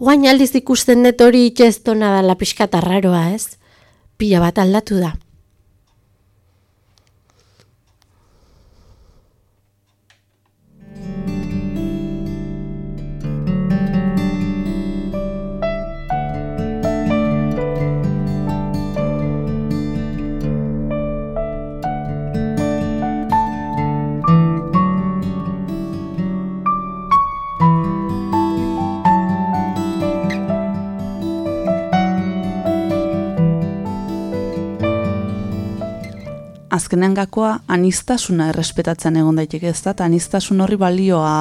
Guain aldiz ikusten dut hori itxeztona dela pixkat arraroa ez. Pila bat aldatu da. Azkenen gakoa anistasuna errespetatzen egon daiteke ez da, eta anistasun horri balioa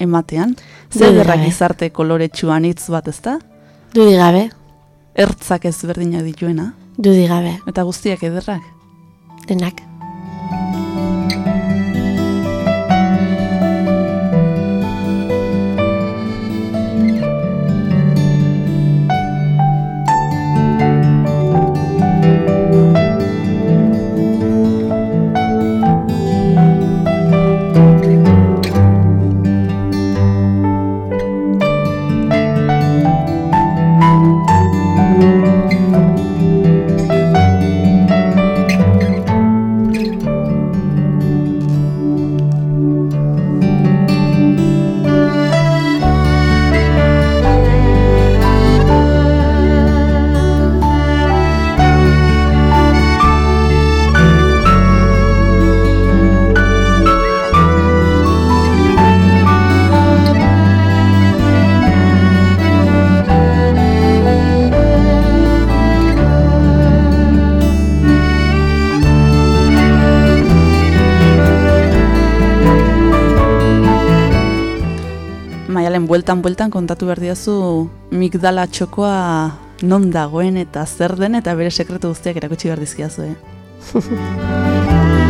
ematean. Zer derrak izarte koloretsu anitz bat ez da? Dudi gabe, Ertzak ezberdinak dituena. dudi gabe, Eta guztiak ederrak. denak. Bueltan bueltan kontatu behar diazu migdala txokoa non dagoen eta zer den eta bere sekretu guztiak erakutsi behar dizkiazu, eh? <laughs>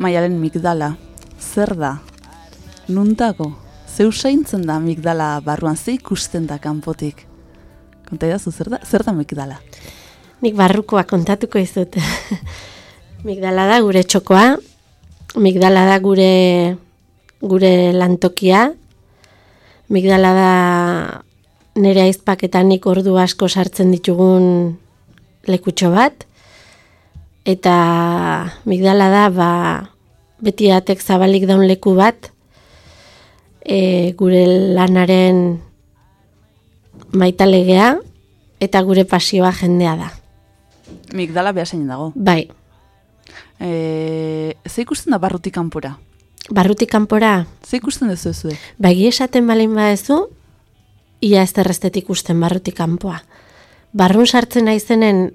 Maialen migdala, zer da? Nuntago, zeu zaintzen da migdala barruan, ze ikusten da kanpotik? Konta idazu, zer da, zer da migdala? Nik barrukoa kontatuko izut. <laughs> migdala da gure txokoa, migdala da gure gure lantokia, migdala da nire aizpak eta nik ordu asko sartzen ditugun lekutxo bat, eta migdala da ba, beti atek zabalik daun leku bat, e, gure lanaren maitalegea, eta gure pasioa jendea da. Migdala behasein dago. Bai, E, ze ikusten da barrutik kanpora? barrutik kanpora, Ze ikusten duzu zuek? bagi esaten balin badezu, ia ez terrestetik ikusten barrutik kanpoa. Barrun sartzen naizenen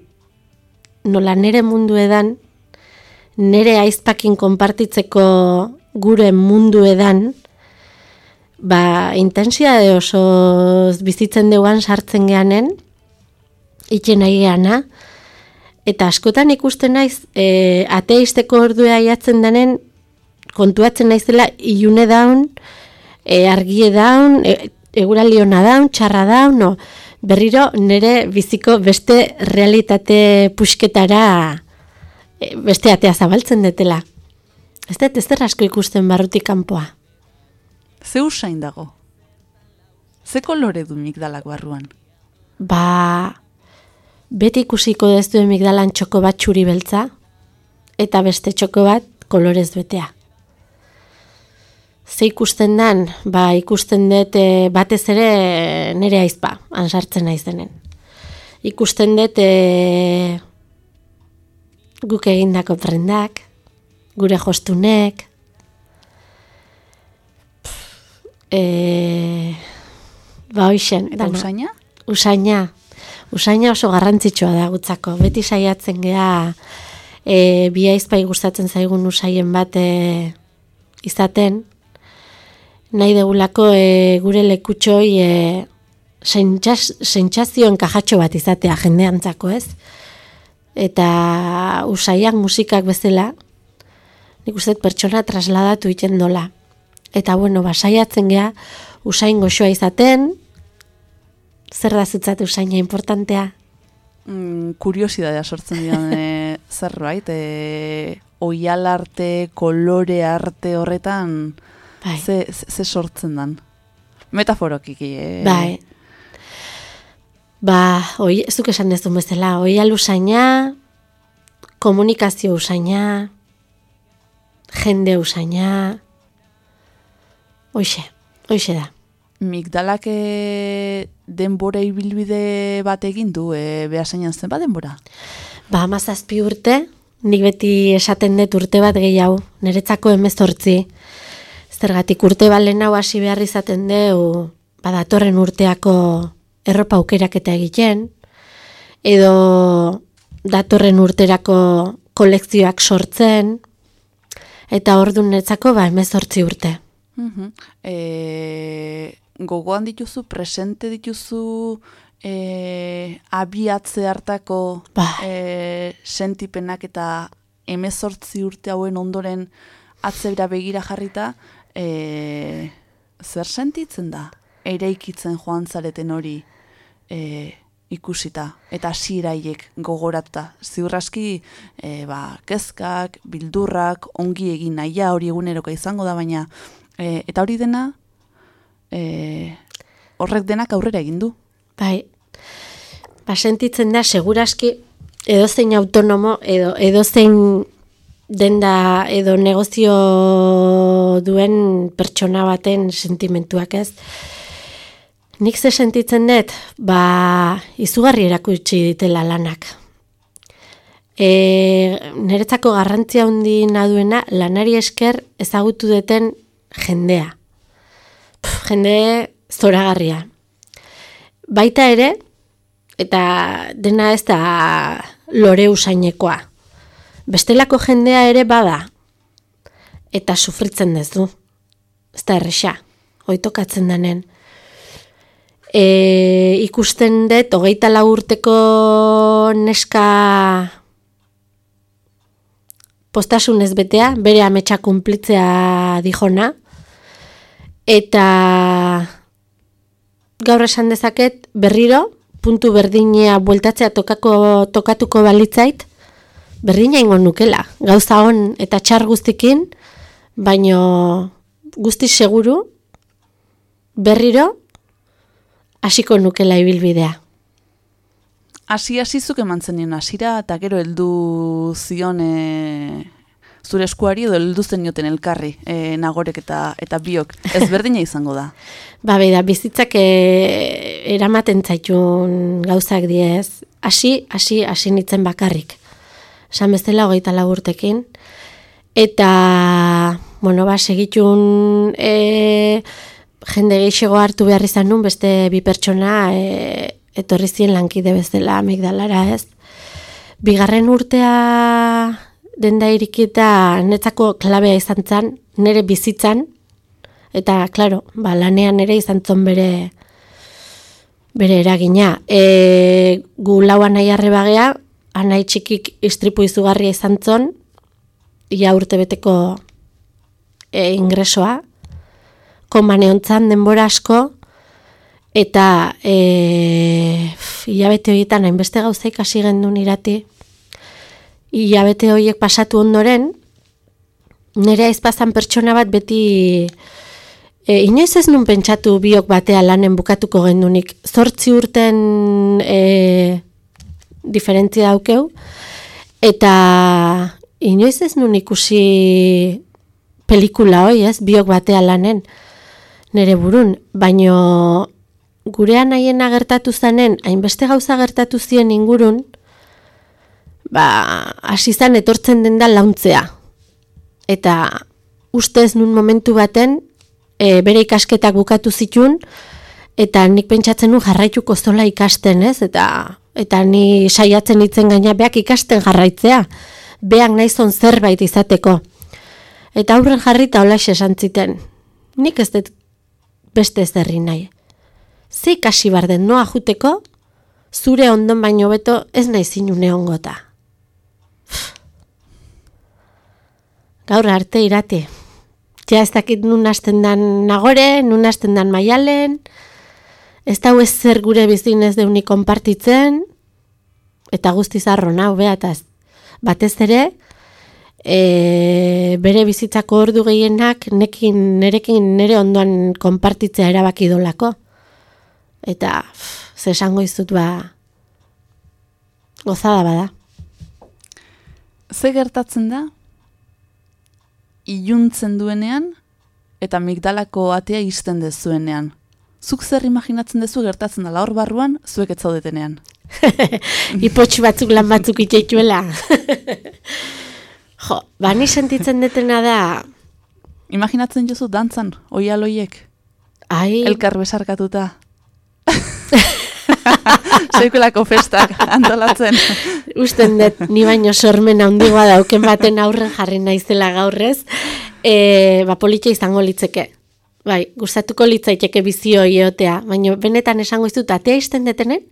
nola nere mundu edan, nere aizpakin konpartitzeko gure mundu edan, ba, intensia de oso bizitzen deuan sartzen geanen, itxen nahi geana, eta askotan ikusten naiz, e, ateisteko ordua jatzen denen, kontuatzen naizela ilune daun, e, argie daun, e, eguraldi ona daun, txarra daun, no, berriro nire biziko beste realitate pusketara e, beste atea zabaltzen detela. Ez dut, ez asko ikusten barrutik kanpoa. Ze usain dago? Ze kolore du migdalak barruan? Ba, beti ikusiko dezu migdalan txoko bat txuri beltza, eta beste txoko bat kolorez betea. Ze ikusten dan, ba, ikusten dut eh, batez ere nire aizpa, ansartzen naizenen. Ikusten dut eh, guk egindako prendak, gure jostunek, e, ba hoixen. Eta dana. usaina? Usaina. Usaina oso garrantzitsua da gutzako. Beti saiatzen gea e, bi aizpai gustatzen zaigun usaien bat e, izaten. Nahi degulako e, gure lekutxoi e, sentsaz- sentsazioen kajatxo bat izatea jendeantzako ez. Eta usaiak musikak bezala, nik uste pertsona trasladatu iten dola. Eta bueno, basaiatzen gea, usain goxoa izaten, zer da zutzat usaina importantea? Mm, kuriosidadea sortzen didan <laughs> e, zerbait, e, oial arte, kolore arte horretan, Bai, ze, ze, ze sortzen dan? Metaforokiki, e, bai. Ba, oi, ez duk esan dezun bezala, oial usaina, komunikazio usaina, jende usaina, hoxe, hoxe da. Migdalak e, denbora ibilbide bat egin du, e, behasainan zen bat denbora? Ba, amazazpi urte, nik beti esaten dut urte bat gehiago, niretzako emezortzi. Zergatik urte balen hau hasi behar izaten deu, badatorren urteako erropa aukeraketa egiten, edo datorren urterako kolekzioak sortzen, eta ordu niretzako ba emezortzi urte. Mhm. E, gogoan dituzu, presente dituzu e, abiatze hartako Bai. e, sentipenak eta emezortzi urte hauen ondoren atzebira begira jarrita, e, zer sentitzen da? Eraikitzen joan zareten hori e, ikusita eta hasieraiek gogoratuta. Ziurraski e, ba, kezkak, bildurrak, ongi egin nahia hori eguneroka izango da, baina e, eta hori dena e, horrek denak aurrera egin du. Bai, ba, sentitzen da, seguraski, edozein autonomo, edo edozein denda edo negozio duen pertsona baten sentimentuak ez. Nik ze sentitzen dut, ba, izugarri erakutsi ditela lanak. E, niretzako garrantzia handina duena lanari esker ezagutu duten jendea. jende zoragarria. Baita ere, eta dena ez da lore usainekoa. Bestelako jendea ere bada, eta sufritzen dezu. Ez da erresa, oitokatzen denen. E, ikusten dut, hogeita lau urteko neska postasunez betea, bere ametsa kumplitzea dijona, eta gaur esan dezaket berriro, puntu berdinea bueltatzea tokako, tokatuko balitzait, berdina ingo nukela, gauza hon eta txar guztikin, baino guzti seguru, berriro, hasiko nukela ibilbidea. Hasi hasi zuk eman zenien hasira eta gero heldu zion e, zure eskuari edo heldu zenioten elkarri e, nagorek eta eta biok. Ez berdina izango da. <laughs> Ba, da, bizitzak e, eramaten zaitun gauzak diez. Hasi, hasi, hasi nitzen bakarrik. Esan bezala hogeita laburtekin. Eta, bueno, ba, segitun e, jende gehiago hartu behar izan nun, beste bi pertsona e, etorri zien lankide bezala amigdalara ez. Bigarren urtea denda irikita netzako klabea izan zen, nire bizitzan, eta, klaro, ba, lanean ere izan zon bere bere eragina. E, gu lauan nahi arrebagea, anai txikik istripu izugarria izan zon, ia urte beteko e, ingresoa, konbane hontzan denbora asko, eta e, hilabete horietan hainbeste gauza ikasi gendun irati, hilabete horiek pasatu ondoren, nire aizpazan pertsona bat beti e, inoiz ez nun pentsatu biok batea lanen bukatuko gendunik. Zortzi urten e, diferentzia daukeu, eta inoiz ez nun ikusi pelikula hoi, ez, biok batea lanen nire burun, baino gurean haien agertatu zanen, hainbeste gauza gertatu zien ingurun, ba, hasi zan etortzen den da launtzea. Eta ustez nun momentu baten, e, bere ikasketak bukatu zitun, eta nik pentsatzen nu jarraituko zola ikasten, ez? Eta, eta ni saiatzen itzen gaina beak ikasten jarraitzea, beak naizon zerbait izateko. Eta aurren jarrita hola esan ziten, nik ez dut beste zerri nahi. Ze ikasi bar den noa juteko, zure ondon baino beto ez nahi zinune ongota. Gaur arte irate. Ja ez dakit nun hasten dan nagore, nun hasten dan maialen, ez da ez zer gure bizinez deuni konpartitzen, eta guzti zarro nau, beha, eta ez- batez ere, e, bere bizitzako ordu gehienak nekin, nerekin nere ondoan konpartitzea erabaki dolako. Eta, ze esango izut ba, gozada bada. Ze gertatzen da? Iluntzen duenean eta migdalako atea izten dezuenean. Zuk zer imaginatzen dezu gertatzen da hor barruan, zuek ez zaudetenean. <laughs> Ipotx batzuk lan batzuk itxeituela. jo, ba, ni sentitzen detena da, Imaginatzen jozu dantzan, oialoiek, ai, elkar besarkatuta. <laughs> <laughs> Seikulako festak antolatzen. usten dut, ni baino sormen handigoa dauken baten aurren jarri naizela gaurrez, e, ba, politxe izango litzeke. Bai, gustatuko litzaiteke bizio eotea, baina benetan esango izut, atea izten detenen,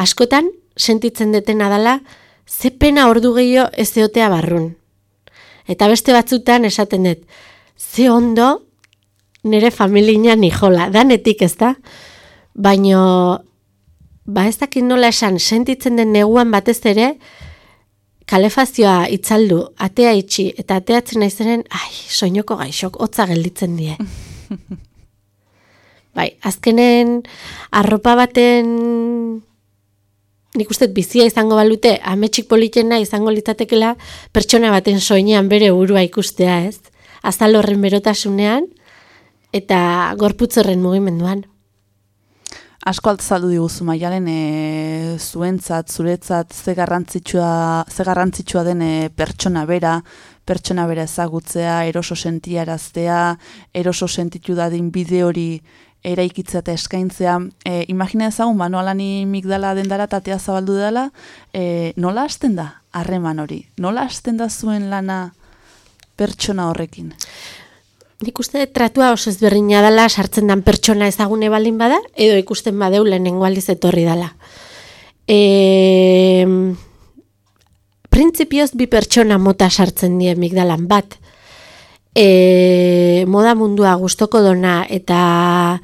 askotan sentitzen detena dala, ze pena ordu gehiago ez eotea barrun. Eta beste batzutan esaten dut, ze ondo nire familia nijola, danetik ez da, baino ba ez dakit nola esan, sentitzen den neguan batez ere, kalefazioa itzaldu, atea itxi, eta ateatzen naizenen, ai, soinoko gaixok, hotza gelditzen die. <laughs> bai, azkenen arropa baten nik uste bizia izango balute, ametxik politena izango litzatekela pertsona baten soinean bere burua ikustea, ez? Azal horren berotasunean eta gorputz horren mugimenduan. Asko altzaldu diguzu maialen e, zuentzat, zuretzat, ze garrantzitsua, ze garrantzitsua den e, pertsona bera, pertsona bera ezagutzea, eroso sentiaraztea, eroso sentitu dadin bide hori eraikitzea eta eskaintzea. E, imagina ezagun, ba, noalani migdala dendara tatea zabaldu dela, e, nola hasten da harreman hori? Nola hasten da zuen lana pertsona horrekin? Nik uste tratua oso ezberdina dela sartzen dan pertsona ezagune baldin bada, edo ikusten badeu lehenengo aldiz etorri dela. E, Printzipioz bi pertsona mota sartzen die migdalan bat. E, moda mundua gustoko dona eta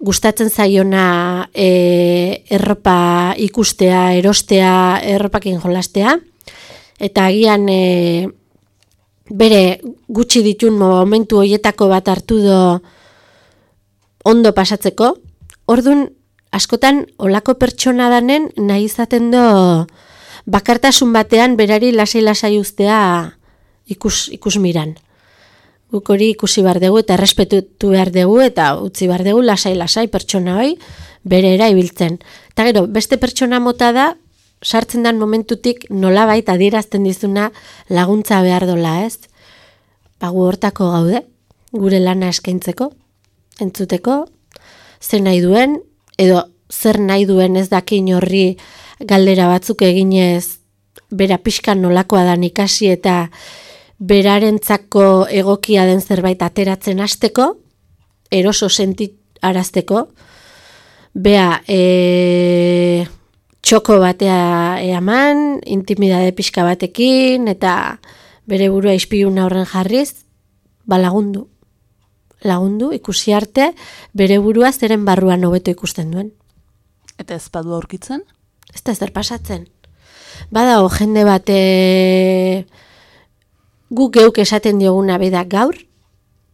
gustatzen zaiona e, erropa ikustea, erostea, erropakin jolastea. Eta agian e, bere gutxi ditun momentu hoietako bat hartu do ondo pasatzeko. Ordun askotan olako pertsona danen nahi izaten do bakartasun batean berari lasai-lasai uztea ikus, ikus miran. Guk hori ikusi behar dugu eta errespetutu behar dugu eta utzi behar dugu lasai-lasai pertsona hoi bere era ibiltzen. Eta gero, beste pertsona mota da, sartzen den momentutik nolabait adierazten dizuna laguntza behar dola ez. Bagu hortako gaude, gure lana eskaintzeko, entzuteko, zer nahi duen, edo zer nahi duen ez dakin horri galdera batzuk eginez bera pixka nolakoa da ikasi eta berarentzako egokia den zerbait ateratzen hasteko, eroso sentit arazteko, bea e, txoko batea eaman, intimidade pixka batekin, eta bere burua ispiuna horren jarriz, ba lagundu. Lagundu, ikusi arte, bere burua zeren barruan hobeto ikusten duen. Eta ez badu aurkitzen? Ez da zer pasatzen. Bada jende bat e, gu geuk esaten dioguna beda gaur,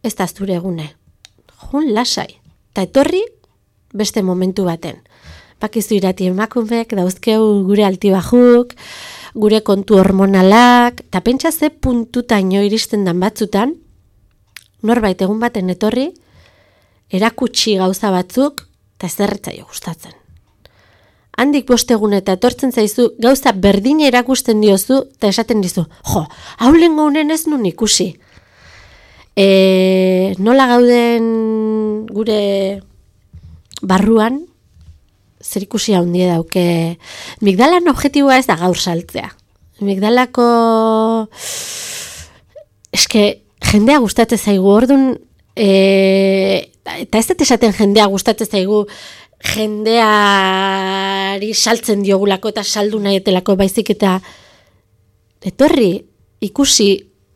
ez da zure egune. Jun lasai. Ta etorri beste momentu baten. Bakizu irati emakumeek dauzkeu gure altibajuk, gure kontu hormonalak, eta pentsa ze puntutaino iristen dan batzutan, norbait egun baten etorri, erakutsi gauza batzuk, eta ez derretzaio gustatzen handik bostegun eta etortzen zaizu, gauza berdin erakusten diozu, eta esaten dizu, jo, hau lehen gaunen ez nun ikusi. E, nola gauden gure barruan, zer ikusi handie dauke, migdalan objetiboa ez da gaur saltzea. Migdalako, eske, jendea gustatzen zaigu, orduan, e, eta ez dut esaten jendea gustatzen zaigu, jendeari saltzen diogulako eta saldu nahietelako baizik eta etorri ikusi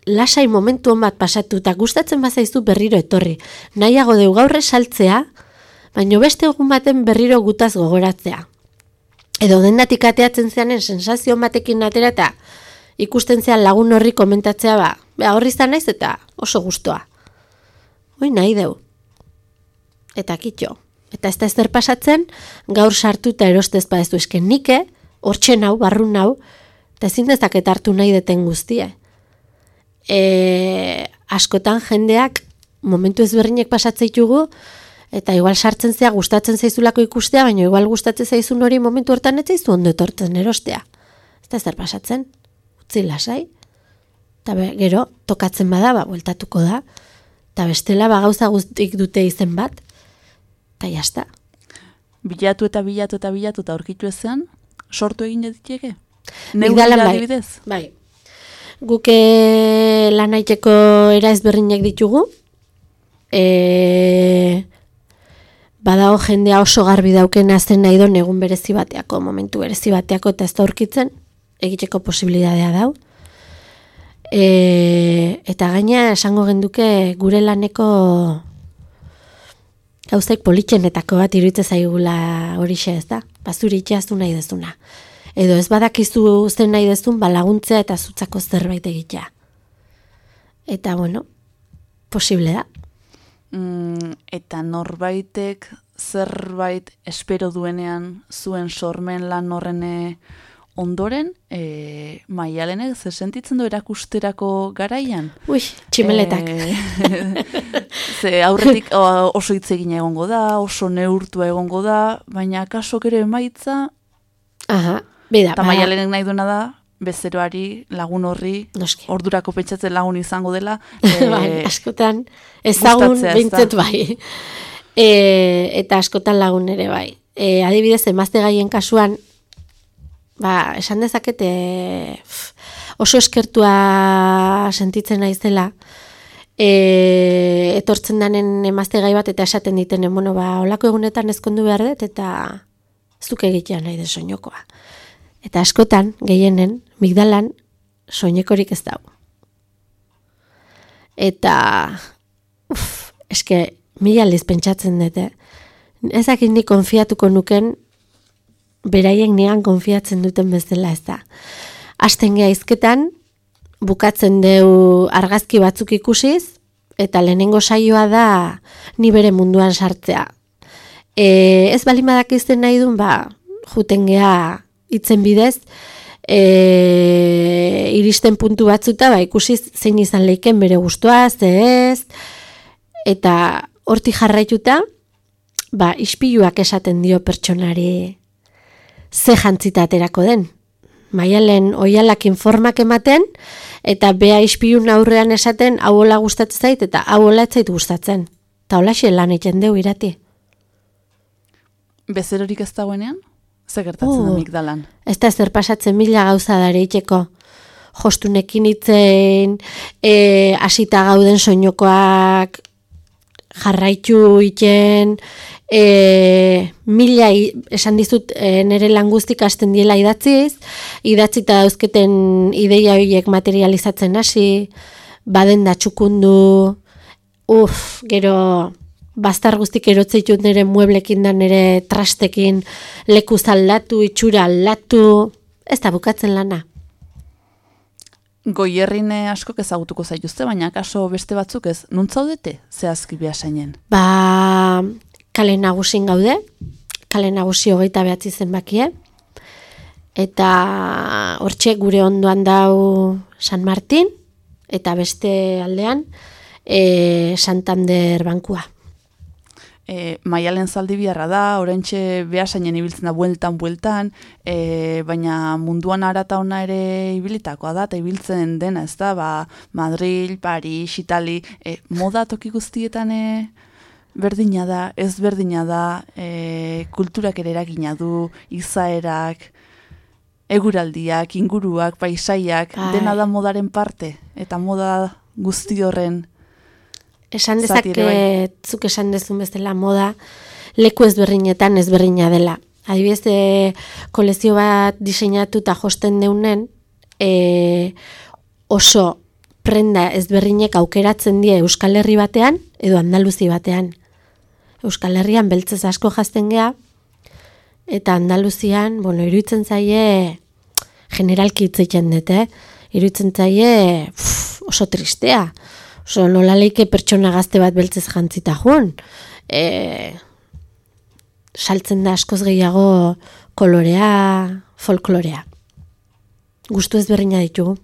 lasai momentu on bat pasatu eta gustatzen bazaizu berriro etorri. Nahiago deu gaurre saltzea, baino beste egun baten berriro gutaz gogoratzea. Edo dendatik ateatzen zeanen sensazio batekin atera eta ikusten zean lagun horri komentatzea ba, ba horri izan naiz eta oso gustoa. Hoi nahi deu. Eta kitxo. Eta ez da ezer pasatzen, gaur sartu eta erostez ba ez du esken nike, hortxe nau, barrun nau, eta ezin dezaket hartu nahi deten guztie. E, askotan jendeak momentu ezberdinek pasatzeitugu, eta igual sartzen zea gustatzen zaizulako ikustea, baina igual gustatzen zaizun hori momentu hortan ez zaizu ondo etortzen erostea. Ez da ezer pasatzen, utzi lasai, eta gero tokatzen bada, ba, bueltatuko da, eta bestela ba, gauza guztik dute izen bat, eta jazta. Bilatu eta bilatu eta bilatu eta aurkitu ezean, sortu egin diteke? Migdalan bai. bai. Guke eh, lan aiteko era ezberdinak ditugu. E, badago jendea oso garbi dauken azten nahi don egun berezi bateako, momentu berezi bateako eta ez da aurkitzen, egiteko posibilidadea dau. E, eta gaina esango genduke gure laneko gauzek politxenetako bat iruditze zaigula horixe ez da, bazuri itxeaztu nahi dezuna. Edo ez badakizu zen nahi dezun, balaguntzea eta zutzako zerbait egitea. Eta bueno, posible da. Mm, eta norbaitek zerbait espero duenean zuen sormen lan horrene ondoren, e, maialenek ze sentitzen du erakusterako garaian? Ui, tximeletak. E, <laughs> ze aurretik oso hitz egin egongo da, oso neurtua egongo da, baina kasok ere emaitza... Aha, bida. Eta ba... maialenek nahi duena da, bezeroari, lagun horri, Noski. ordurako pentsatzen lagun izango dela, <laughs> bai, askotan ezagun bintzet bai. <laughs> E, eta askotan lagun ere bai. E, adibidez, emazte gaien kasuan, ba, esan dezakete oso eskertua sentitzen naizela, e, etortzen danen emazte gai bat eta esaten ditenen, bueno, ba, olako egunetan ezkondu behar dut eta zuk egitea nahi den soinokoa. Eta askotan, gehienen, migdalan, soinekorik ez dago. Eta, uf, eske, mila aldiz pentsatzen dute. Ezakit ni konfiatuko nuken, beraiek nian konfiatzen duten bezala ez da. Asten izketan, bukatzen deu argazki batzuk ikusiz, eta lehenengo saioa da ni bere munduan sartzea. E, ez bali izten nahi duen, ba, juten geha hitzen bidez, e, iristen puntu batzuta, ba, ikusiz zein izan leiken bere gustoa, ze ez, eta horti jarraituta, ba, ispiluak esaten dio pertsonari ze jantzita aterako den. Maialen oialak informak ematen, eta bea ispilun aurrean esaten hau hola gustatzen zait, eta hau hola ez zait gustatzen. Ta hola lan egiten deu irati. bezerorik ez dagoenean? Ze gertatzen da Oh. migdalan? Ez da zer pasatzen mila gauza dare itxeko. Jostunekin itzen, e, asita gauden soinokoak jarraitu iten, e, mila esan dizut e, nire lan guztik hasten diela idatziz, idatzita dauzketen ideia horiek materializatzen hasi, baden da txukundu, uf, gero bastar guztik erotzeitut nire mueblekin da nire trastekin leku aldatu, itxura aldatu, ez da bukatzen lana. Goierrine askok ezagutuko zaituzte, baina kaso beste batzuk ez, nuntzaudete zehazki behasainen? Ba, kale nagusin gaude, kale nagusi hogeita behatzi zenbakie, eta hortxe gure ondoan dau San Martin, eta beste aldean e, Santander bankua. E, maialen zaldi biharra da, orentxe behasainen ibiltzen da bueltan, bueltan, e, baina munduan arata ona ere ibilitakoa da, eta ibiltzen dena, ez da, ba, Madrid, Paris, Itali, e, moda toki guztietan e, berdina da, ez berdina da, e, kulturak ere eragina du, izaerak, eguraldiak, inguruak, paisaiak, Bai. dena da modaren parte, eta moda guzti horren Esan bai. dezaket, zuk esan dezun bezala moda, leku ezberdinetan ezberdina dela. Adibidez, e, kolezio bat diseinatu eta josten deunen, e, oso prenda ezberdinek aukeratzen die Euskal Herri batean edo Andaluzi batean. Euskal Herrian beltzez asko jazten gea, eta Andaluzian, bueno, iruditzen zaie, generalki hitz egiten dut, eh? Iruditzen zaie pff, oso tristea. Oso nola leike pertsona gazte bat beltzez jantzita joan. E, saltzen da askoz gehiago kolorea, folklorea. Gustu ezberdina ditugu.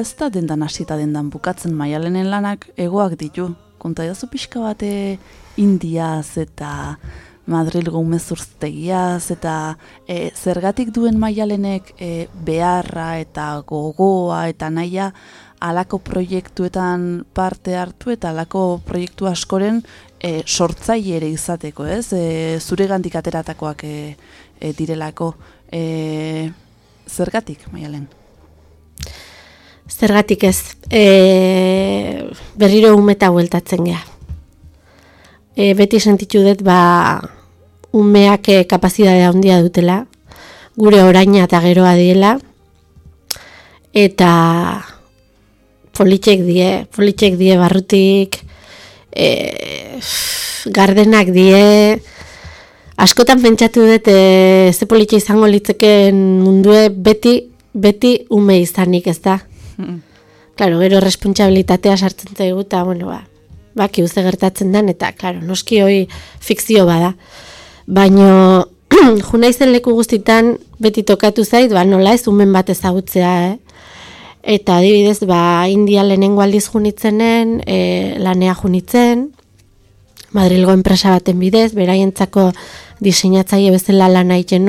Ez da dendan hasita dendan bukatzen maialenen lanak egoak ditu. Konta jazu pixka bate Indiaz eta Madrilgo umezurtegiaz eta e, zergatik duen maialenek e, beharra eta gogoa eta nahia alako proiektuetan parte hartu eta alako proiektu askoren e, sortzaile ere izateko, ez? E, zure gandik ateratakoak e, e, direlako. E, zergatik, maialen? Zergatik ez, e, berriro umeta bueltatzen geha. E, beti sentitu dut, ba, umeak e, kapazidadea handia dutela, gure oraina eta geroa diela, eta politxek die, politxek die barrutik, e, gardenak die, askotan pentsatu dut e, ze politxe izango litzeken mundue beti, beti ume izanik ez da. Claro, gero responsabilitatea sartzen zaigu eta, bueno, ba, baki uze gertatzen den, eta, claro, noski hoi fikzio bada. Baino, <clears throat> juna izen leku guztitan beti tokatu zait, ba, nola ez umen bat ezagutzea, eh? Eta adibidez, ba, India lehenengo aldiz junitzenen, e, lanea junitzen, Madrilgo enpresa baten bidez, beraientzako diseinatzaile bezala lan egiten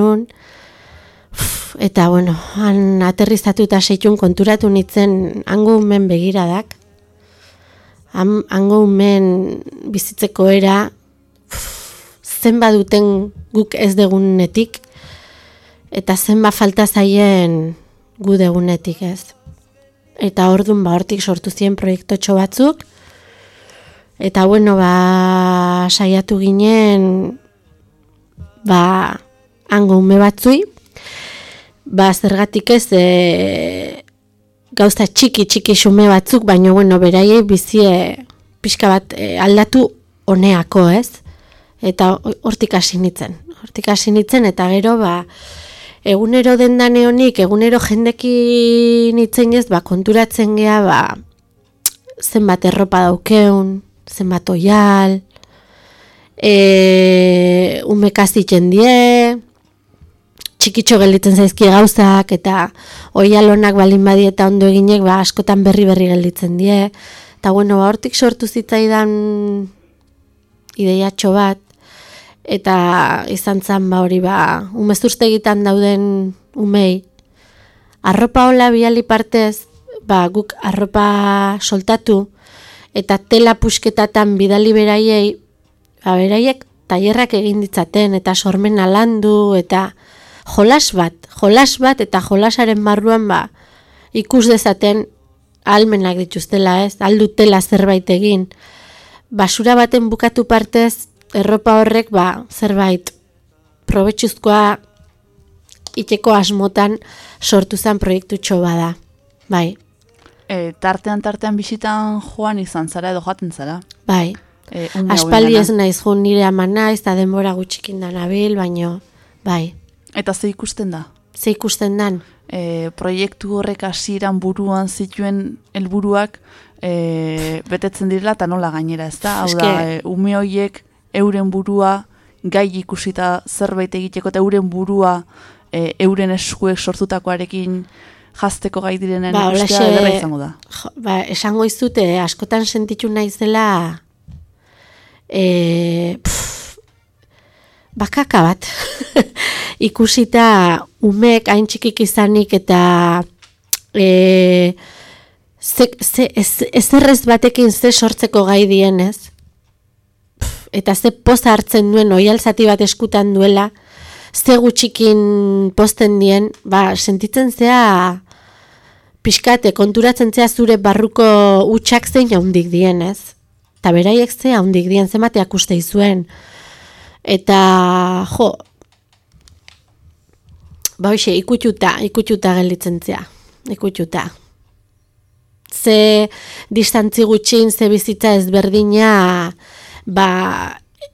eta bueno, han aterrizatu eta seitun konturatu nitzen hango umen begiradak. Han, hango umen bizitzeko era uf, zenba duten guk ez degunetik eta zenba falta zaien gu degunetik ez. Eta ordun ba hortik sortu ziren proiektotxo batzuk eta bueno ba saiatu ginen ba hango ume batzui ba zergatik ez e, gauza txiki txiki xume batzuk, baina bueno, beraiei bizie pixka bat e, aldatu honeako, ez? Eta hortik hasi nitzen. Hortik hasi nitzen eta gero ba egunero dendane honik, egunero jendekin nitzen ez, ba konturatzen gea ba zenbat erropa daukeun, zenbat oial, e, umekazitzen die, txikitxo gelditzen zaizkie gauzak eta oialonak balin badi eta ondo eginek ba askotan berri berri gelditzen die. Eta bueno, ba, hortik sortu zitzaidan ideiatxo bat eta izan zan ba hori ba umezurtegitan dauden umei arropa hola biali partez ba guk arropa soltatu eta tela pusketatan bidali beraiei ba beraiek tailerrak egin ditzaten eta sormena landu eta jolas bat, jolas bat eta jolasaren barruan ba, ikus dezaten almenak dituztela ez, aldutela zerbait egin. Basura baten bukatu partez, erropa horrek ba, zerbait probetxuzkoa iteko asmotan sortu zen proiektu bada. Bai, E, tartean tartean bisitan joan izan zara edo joaten zara. bai. E, Aspaldi ez naiz jun nire ama naiz, eta denbora gutxikin da nabil, baino, bai. Eta ze ikusten da? Ze ikusten dan? E, proiektu horrek hasieran buruan zituen helburuak e, betetzen direla eta nola gainera, ez da? Hau da, e, ume hoiek euren burua gai ikusita zerbait egiteko eta euren burua e, euren eskuek sortutakoarekin jazteko gai direnen Ba, ikustea ederra izango da. Jo, ba, esango izute, askotan sentitu naizela e, pff, bakaka bat. <laughs> Ikusita umek hain txikik izanik eta e, ze, ze, ez, ezerrez batekin ze sortzeko gai dienez. Pff, eta ze poza hartzen duen oial zati bat eskutan duela, ze gutxikin posten dien, ba, sentitzen zea pixkate konturatzen zea zure barruko utxak zein haundik dienez. Eta beraiek ze haundik dien zemateak uste izuen. Eta, jo, ba hoxe, ikututa, ikututa gelditzen zea. Ikututa. Ze distantzi gutxin, ze bizitza ezberdina, ba,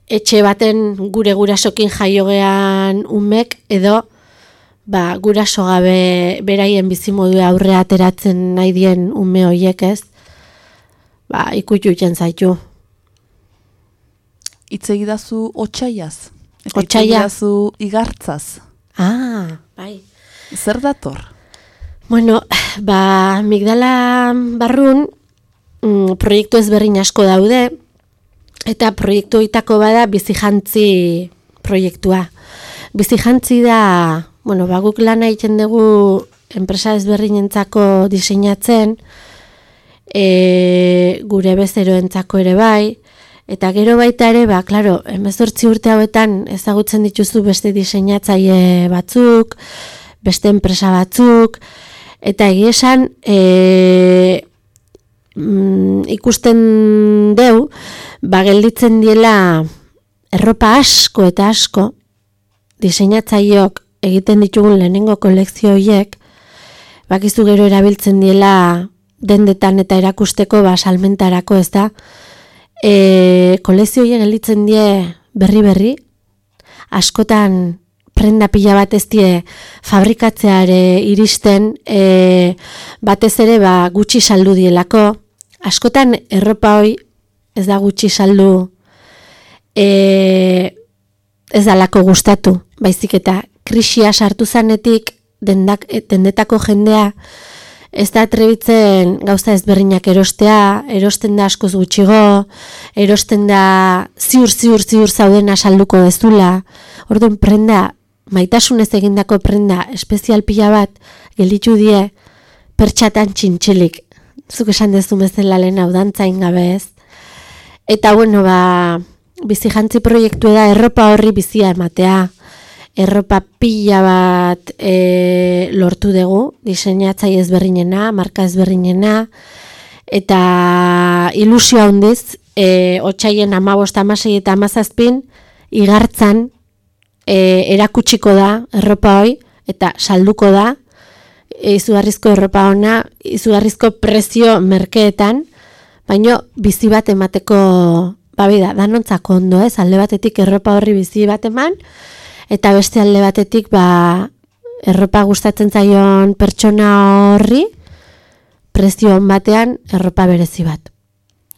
etxe baten gure gurasokin jaiogean umek, edo, ba, guraso gabe beraien bizimodu aurre ateratzen nahi dien ume hoiek ez, ba, ikututzen zaitu. Hitz egidazu otxaiaz. Eta. Hitz egidazu igartzaz. Ah, bai. Zer dator? Bueno, ba, migdala barrun mm, proiektu ezberdin asko daude, eta proiektu itako bada bizijantzi proiektua. Bizijantzi da, bueno, ba, guk lana egiten dugu enpresa ezberdinentzako diseinatzen, e, gure bezeroentzako ere bai, eta gero baita ere, ba, klaro, emezortzi urte hauetan ezagutzen dituzu beste diseinatzaile batzuk, beste enpresa batzuk, eta egia esan, e, mm, ikusten deu, ba, gelditzen diela erropa asko eta asko, diseinatzaileok egiten ditugun lehenengo kolekzio horiek, bakizu gero erabiltzen diela dendetan eta erakusteko ba salmentarako, ez da? E, kolekzio horiek gelditzen die berri-berri, askotan prenda pila bat ez die fabrikatzeare iristen, e, batez ere ba, gutxi saldu dielako, askotan erropa hoi ez da gutxi saldu e, ez dalako gustatu, baizik eta krisia sartu zanetik dendak, e, dendetako jendea ez da atrebitzen gauza ezberdinak erostea, erosten da askoz gutxigo, erosten da ziur, ziur, ziur zaudena salduko dezula, orduan prenda, maitasunez egindako prenda espezial pila bat gelditu die pertsatan txintxilik, zuk esan dezu bezala lehen hau dantzain gabe ez. Eta bueno, ba, bizi jantzi proiektu da erropa horri bizia ematea, erropa pila bat e, lortu dugu, diseinatzai ezberdinena, marka ezberdinena, eta ilusio handiz, e, otxaien amabost amasei eta amazazpin, igartzan e, erakutsiko da erropa hoi, eta salduko da, e, izugarrizko erropa ona, izugarrizko prezio merkeetan, baino bizi bat emateko babida, danontzako ondo ez, alde batetik erropa horri bizi bat eman, eta beste alde batetik ba, erropa gustatzen zaion pertsona horri prezio batean erropa berezi bat.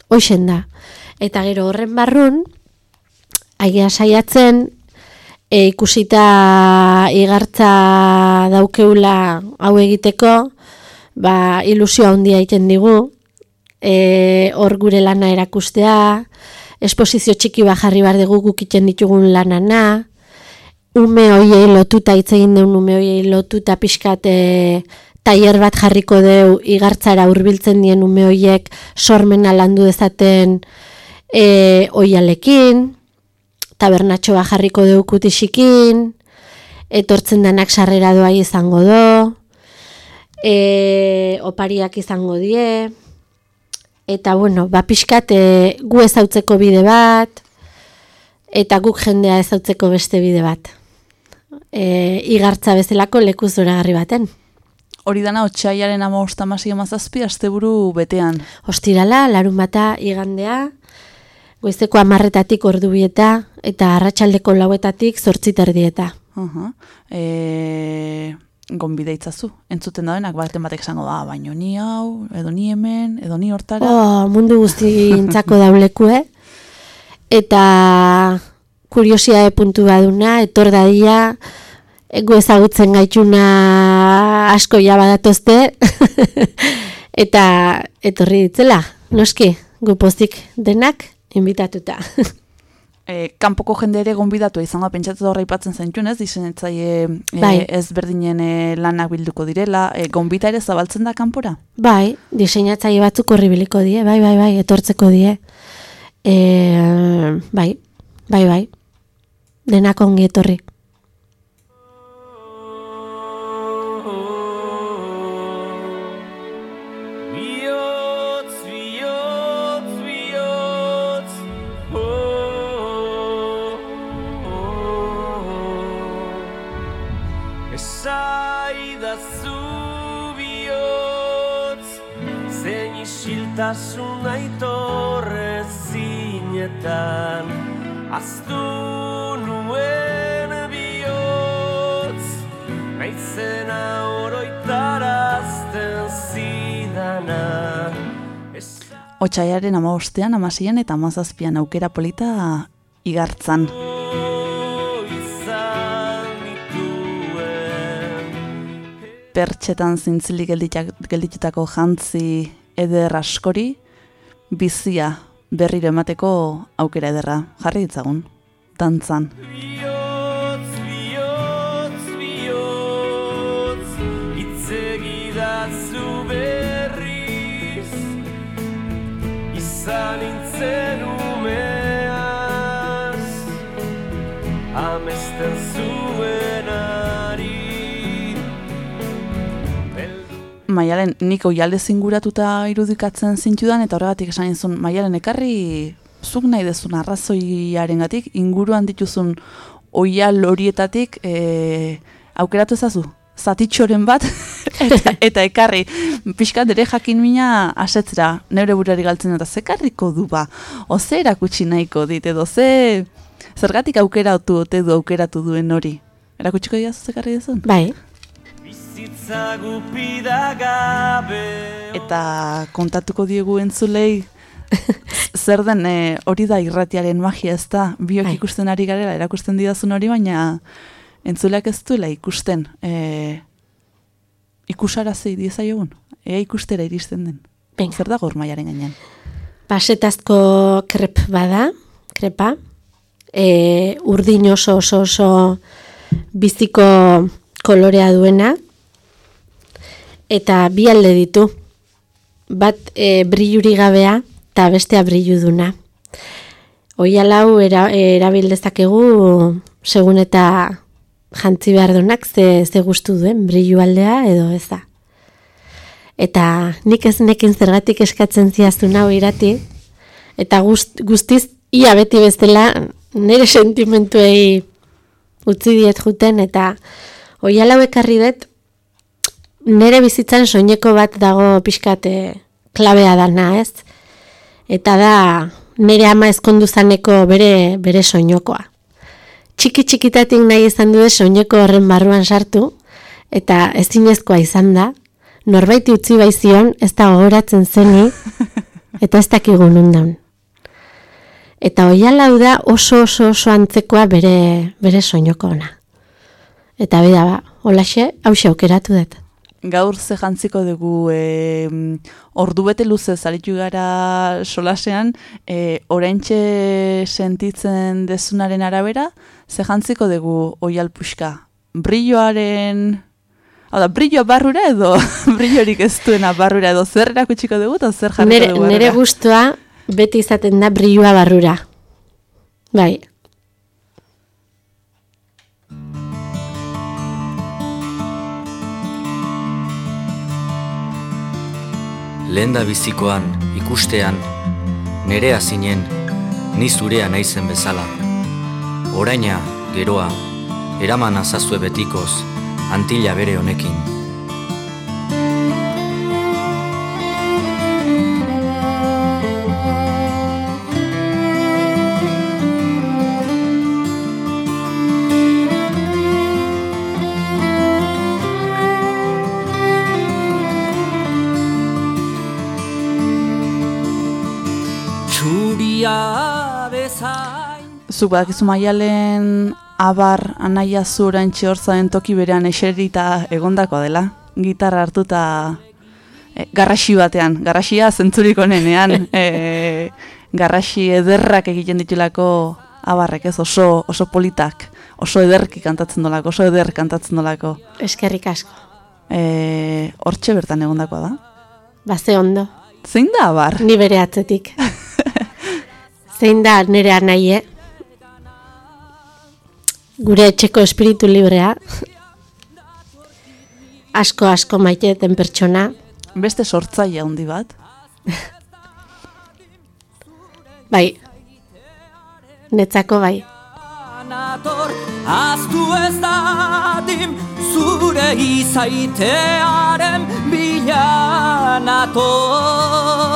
Hoixen da. Eta gero horren barrun, agia saiatzen, e, ikusita igartza daukeula hau egiteko, ba, ilusio handia egiten digu, e, hor gure lana erakustea, esposizio txiki bat jarri bar dugu gukiten ditugun lanana, ume hoiei lotuta hitz egin deun ume hoiei lotuta pixkat e, tailer bat jarriko deu igartzara hurbiltzen dien ume hoiek sormena landu dezaten e, oialekin, tabernatxo bat jarriko deu kutixikin, etortzen denak sarrera doa izango do, e, opariak izango die, eta bueno, ba pixkat e, gu ezautzeko bide bat, eta guk jendea ezautzeko beste bide bat e, igartza bezalako leku zoragarri baten. Hori dana, otxaiaren ama ostamasi amazazpi, asteburu betean. Ostirala, larun bata igandea, goizeko amarretatik ordu bieta, eta arratsaldeko lauetatik zortziter dieta. Uh -huh. e, gonbide itzazu, entzuten da denak, baten batek esango da, baino ni hau, edo ni hemen, edo ni hortara. Oh, mundu guzti intzako daulekue. Eta kuriosia puntu baduna, etor dadia, egu ezagutzen gaituna asko ja badatozte, <laughs> eta etorri ditzela, noski, gupozik denak, inbitatuta. <laughs> E, kanpoko jende ere gonbidatu izango pentsatu da horreipatzen zentzun ez, disenetzaile e, Bai. ez berdinen e, lanak bilduko direla, e, gonbita ere zabaltzen da kanpora? Bai, diseinatzaile batzuk horribiliko die, bai, bai, bai, etortzeko die. E, bai, bai, bai, denak ongi etorri. Bihotz, bihotz, bihotz, oh, oroitarazten zidana. Otxaiaren ama ostean, amasian eta amazazpian aukera polita igartzan. pertsetan zintzilik gelditutako jantzi eder askori, bizia berriro emateko aukera ederra. Jarri ditzagun, dantzan. Maialen, nik oialde zinguratuta irudikatzen zintudan, eta horregatik esan nizun, Maialen, ekarri zuk nahi dezun arrazoiarengatik inguruan dituzun oial horietatik e, aukeratu ezazu, zatitxoren bat, <laughs> eta, eta ekarri, pixkat ere jakin mina asetzera, neure burari galtzen eta zekarriko du ba, oze erakutsi nahiko dit, edo ze, zergatik aukeratu ote du aukeratu duen hori. Erakutsiko dira zekarri dezun? Bai, Bizitza gupida gabe Eta kontatuko diegu entzulei <laughs> zer den e, hori da irratiaren magia ez da? Biok Bai. ikusten ari garela erakusten didazun hori baina entzuleak ez duela ikusten e, ikusarazi diezaiogun. Ea ikustera iristen den. Venga. zer da gormaiaren gainean? Basetazko krep bada, krepa, e, urdin oso oso oso biziko kolorea duena, eta bi alde ditu. Bat e, brilluri gabea eta bestea brilluduna. Oial hau era, erabil dezakegu segun eta jantzi behar duenak ze, ze gustu duen, brillu aldea edo ez da. Eta nik ez nekin zergatik eskatzen ziazun hau irati, eta gust, guztiz ia beti bestela nire sentimentuei utzi diet juten, eta oial hau ekarri dut, nire bizitzan soineko bat dago pixkate klabea dana, ez? Eta da nire ama ezkondu zaneko bere, bere soinokoa. Txiki txikitatik nahi izan du soineko horren barruan sartu, eta ezinezkoa izan da, norbaiti utzi baizion, ez da gogoratzen zeni, <laughs> eta ez dakigu nundan. Eta oial hau da oso oso oso antzekoa bere, bere soinoko ona. Eta bida ba, holaxe, hause aukeratu dut. Gaur ze jantziko dugu e, ordu bete luze zaritu gara solasean e, oraintxe sentitzen dezunaren arabera ze jantziko dugu oial puxka brilloaren Hau da, brilloa barrura edo <laughs> brillorik ez duena barrura edo zer erakutsiko dugu eta zer jarriko Nere, dugu nere harrera? gustua beti izaten da brillua barrura. Bai, Lehen da bizikoan, ikustean, nerea zinen, ni zurea naizen bezala. Oraina, geroa, eraman azazue betikoz, antila bere honekin. Zuk badakizu maialen abar anaia zu oraintxe hor zaden toki berean eserita egondakoa dela. Gitarra hartuta e, garraxi batean, garraxia zentzurik onenean, <laughs> e, garraxi ederrak egiten ditulako abarrek ez oso, oso politak, oso ederki kantatzen dolako, oso eder kantatzen dolako. eskerrik asko. E, hortxe bertan egondakoa da. Baze ondo, Zein da abar? ni bere atzetik. <laughs> Zein da nire anaie? Gure etxeko espiritu librea. Asko asko maite den pertsona. Beste sortzaile handi bat. Bai. Netzako bai. nator Aztu ez dadim zure izaitearen bila nator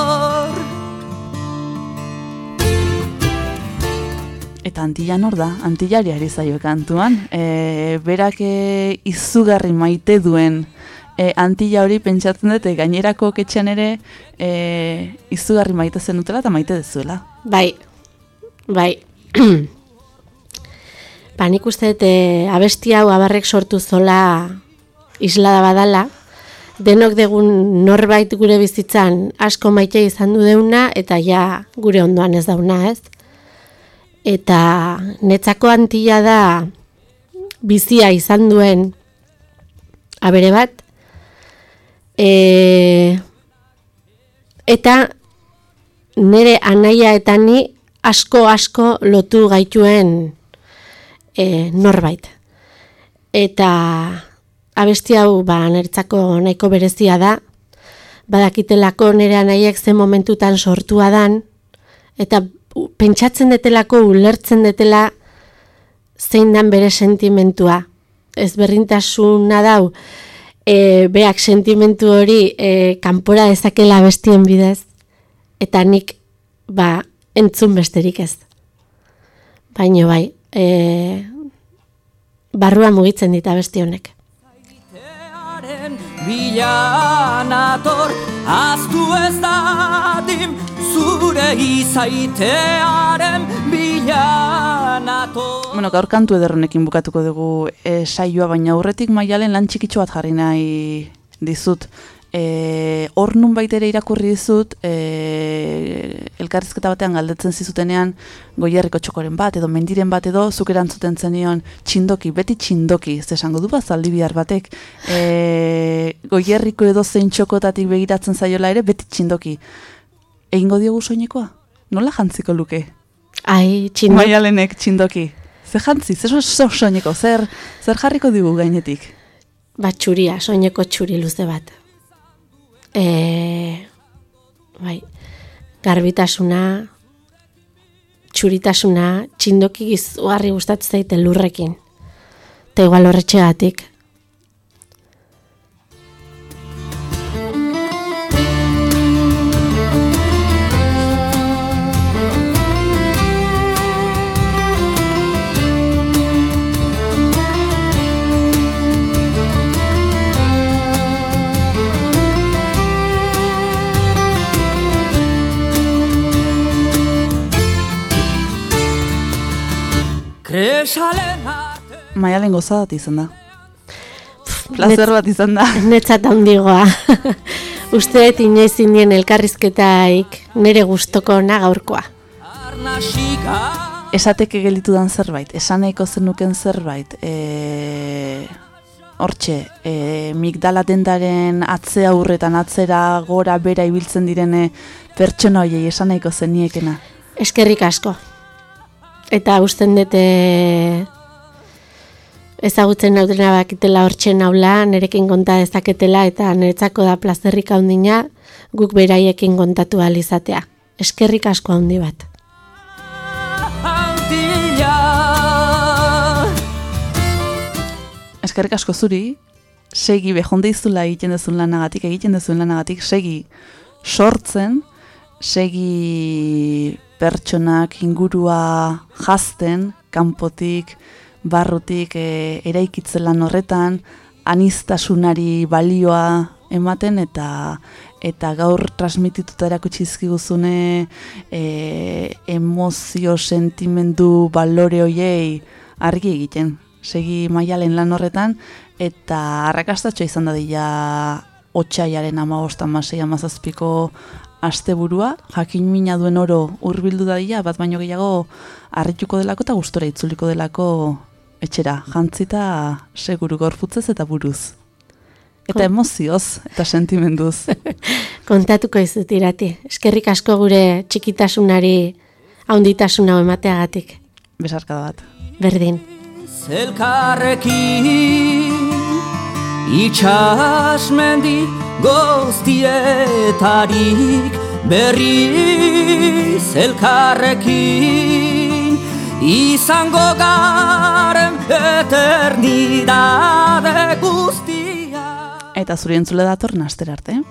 Eta antillan hor da, antillari ari zaio kantuan. E, berak e, izugarri maite duen e, antilla hori pentsatzen dut, e, gainerako ketxean ere e, izugarri maite zen dutela eta maite dezuela. Bai. Bai. <clears throat> ba, nik uste dut eh, abesti hau abarrek sortu zola islada badala, denok degun norbait gure bizitzan asko maite izan du deuna, eta ja gure ondoan ez dauna ez. Eta netzako antila da bizia izan duen abere bat, e, eta nire anaia eta ni asko asko lotu gaituen e, norbait. Eta abesti hau ba nertzako nahiko berezia da. Badakitelako nire anaiek zen momentutan sortua dan eta pentsatzen detelako ulertzen detela zein dan bere sentimentua. Ez berrintasuna dau e, beak sentimentu hori e, kanpora dezakela bestien bidez eta nik ba entzun besterik ez. Baino bai, e, barruan mugitzen dita besti honek. Tearen bila nator Aztu ez dadim zure izaitearen bila nator Bueno, gaur kantu ederronekin bukatuko dugu e, saioa, baina aurretik maialen lan txikitxo bat jarri nahi dizut. E, hor nun ere irakurri dizut, e, elkarrizketa batean galdetzen zizutenean goierriko txokoren bat, edo mendiren bat edo, zuk erantzuten zenion txindoki, beti txindoki, ez esango du bazaldi bihar batek, e, goierriko edo zein txokotatik begiratzen zaiola ere, beti txindoki. Egingo diogu soinekoa? Nola jantziko luke? Ai, txindok, Maialenek txindoki. Zer jantzi, zer so- soineko, zer, zer jarriko digu gainetik? bat txuria, soineko txuri luze bat. E, bai, garbitasuna, txuritasuna, txindoki gizugarri gustatzen zaite lurrekin. Eta igual horretxegatik. Maialen goza bat izan da. Plazer bat izan da. <laughs> Netzat handigoa. <laughs> Uste dut inoiz indien elkarrizketaik nere gustoko na gaurkoa. arnasika Esateke gelditu dan zerbait, esaneiko zenuken zerbait, e, hortxe, e, migdala dendaren atzea aurretan atzera gora bera ibiltzen direne pertsona hoiei esaneiko zeniekena. Eskerrik asko. Eta usten dute ezagutzen nautena bakitela hortxe naula, nerekin konta dezaketela eta niretzako da plazerrik handina guk beraiekin kontatu ahal izatea. Eskerrik asko handi bat. Eskerrik asko zuri, segi behonde izula egiten dezun lanagatik, egiten dezun lanagatik, segi sortzen, segi pertsonak ingurua jazten, kanpotik, barrutik, e, eraikitzen lan horretan, anistasunari balioa ematen eta eta gaur transmitituta erakutsi dizkiguzune e, emozio, sentimendu, balore hoiei argi egiten. Segi maialen lan horretan eta arrakastatxo izan da dira otxaiaren amagost amasei amazazpiko asteburua, jakin mina duen oro hurbildu dadila, bat baino gehiago harrituko delako eta gustora itzuliko delako etxera, jantzita seguru gorputzez eta buruz. Eta emozioz eta sentimenduz. <laughs> Kontatuko izut irati. Eskerrik asko gure txikitasunari haunditasuna emateagatik. Besarkada bat. Berdin. Elkarrekin Itxasmendi goztietarik Berriz elkarrekin Izango garen eternidade guztia Eta zuri entzule dator naster arte.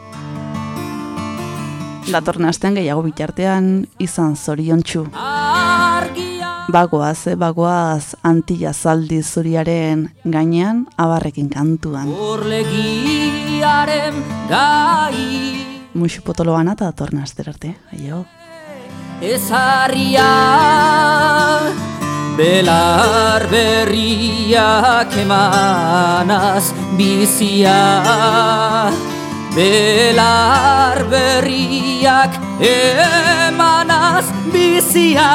Datorren astean gehiago bitartean izan zoriontsu. Argia Bagoaz, eh, bagoaz antilla zaldi zuriaren gainean abarrekin kantuan. Orlegiaren gai Muxu potolo bana eta datorren aster arte. Aio. Ezarria Belar berriak emanaz bizia Belar berriak emanaz bizia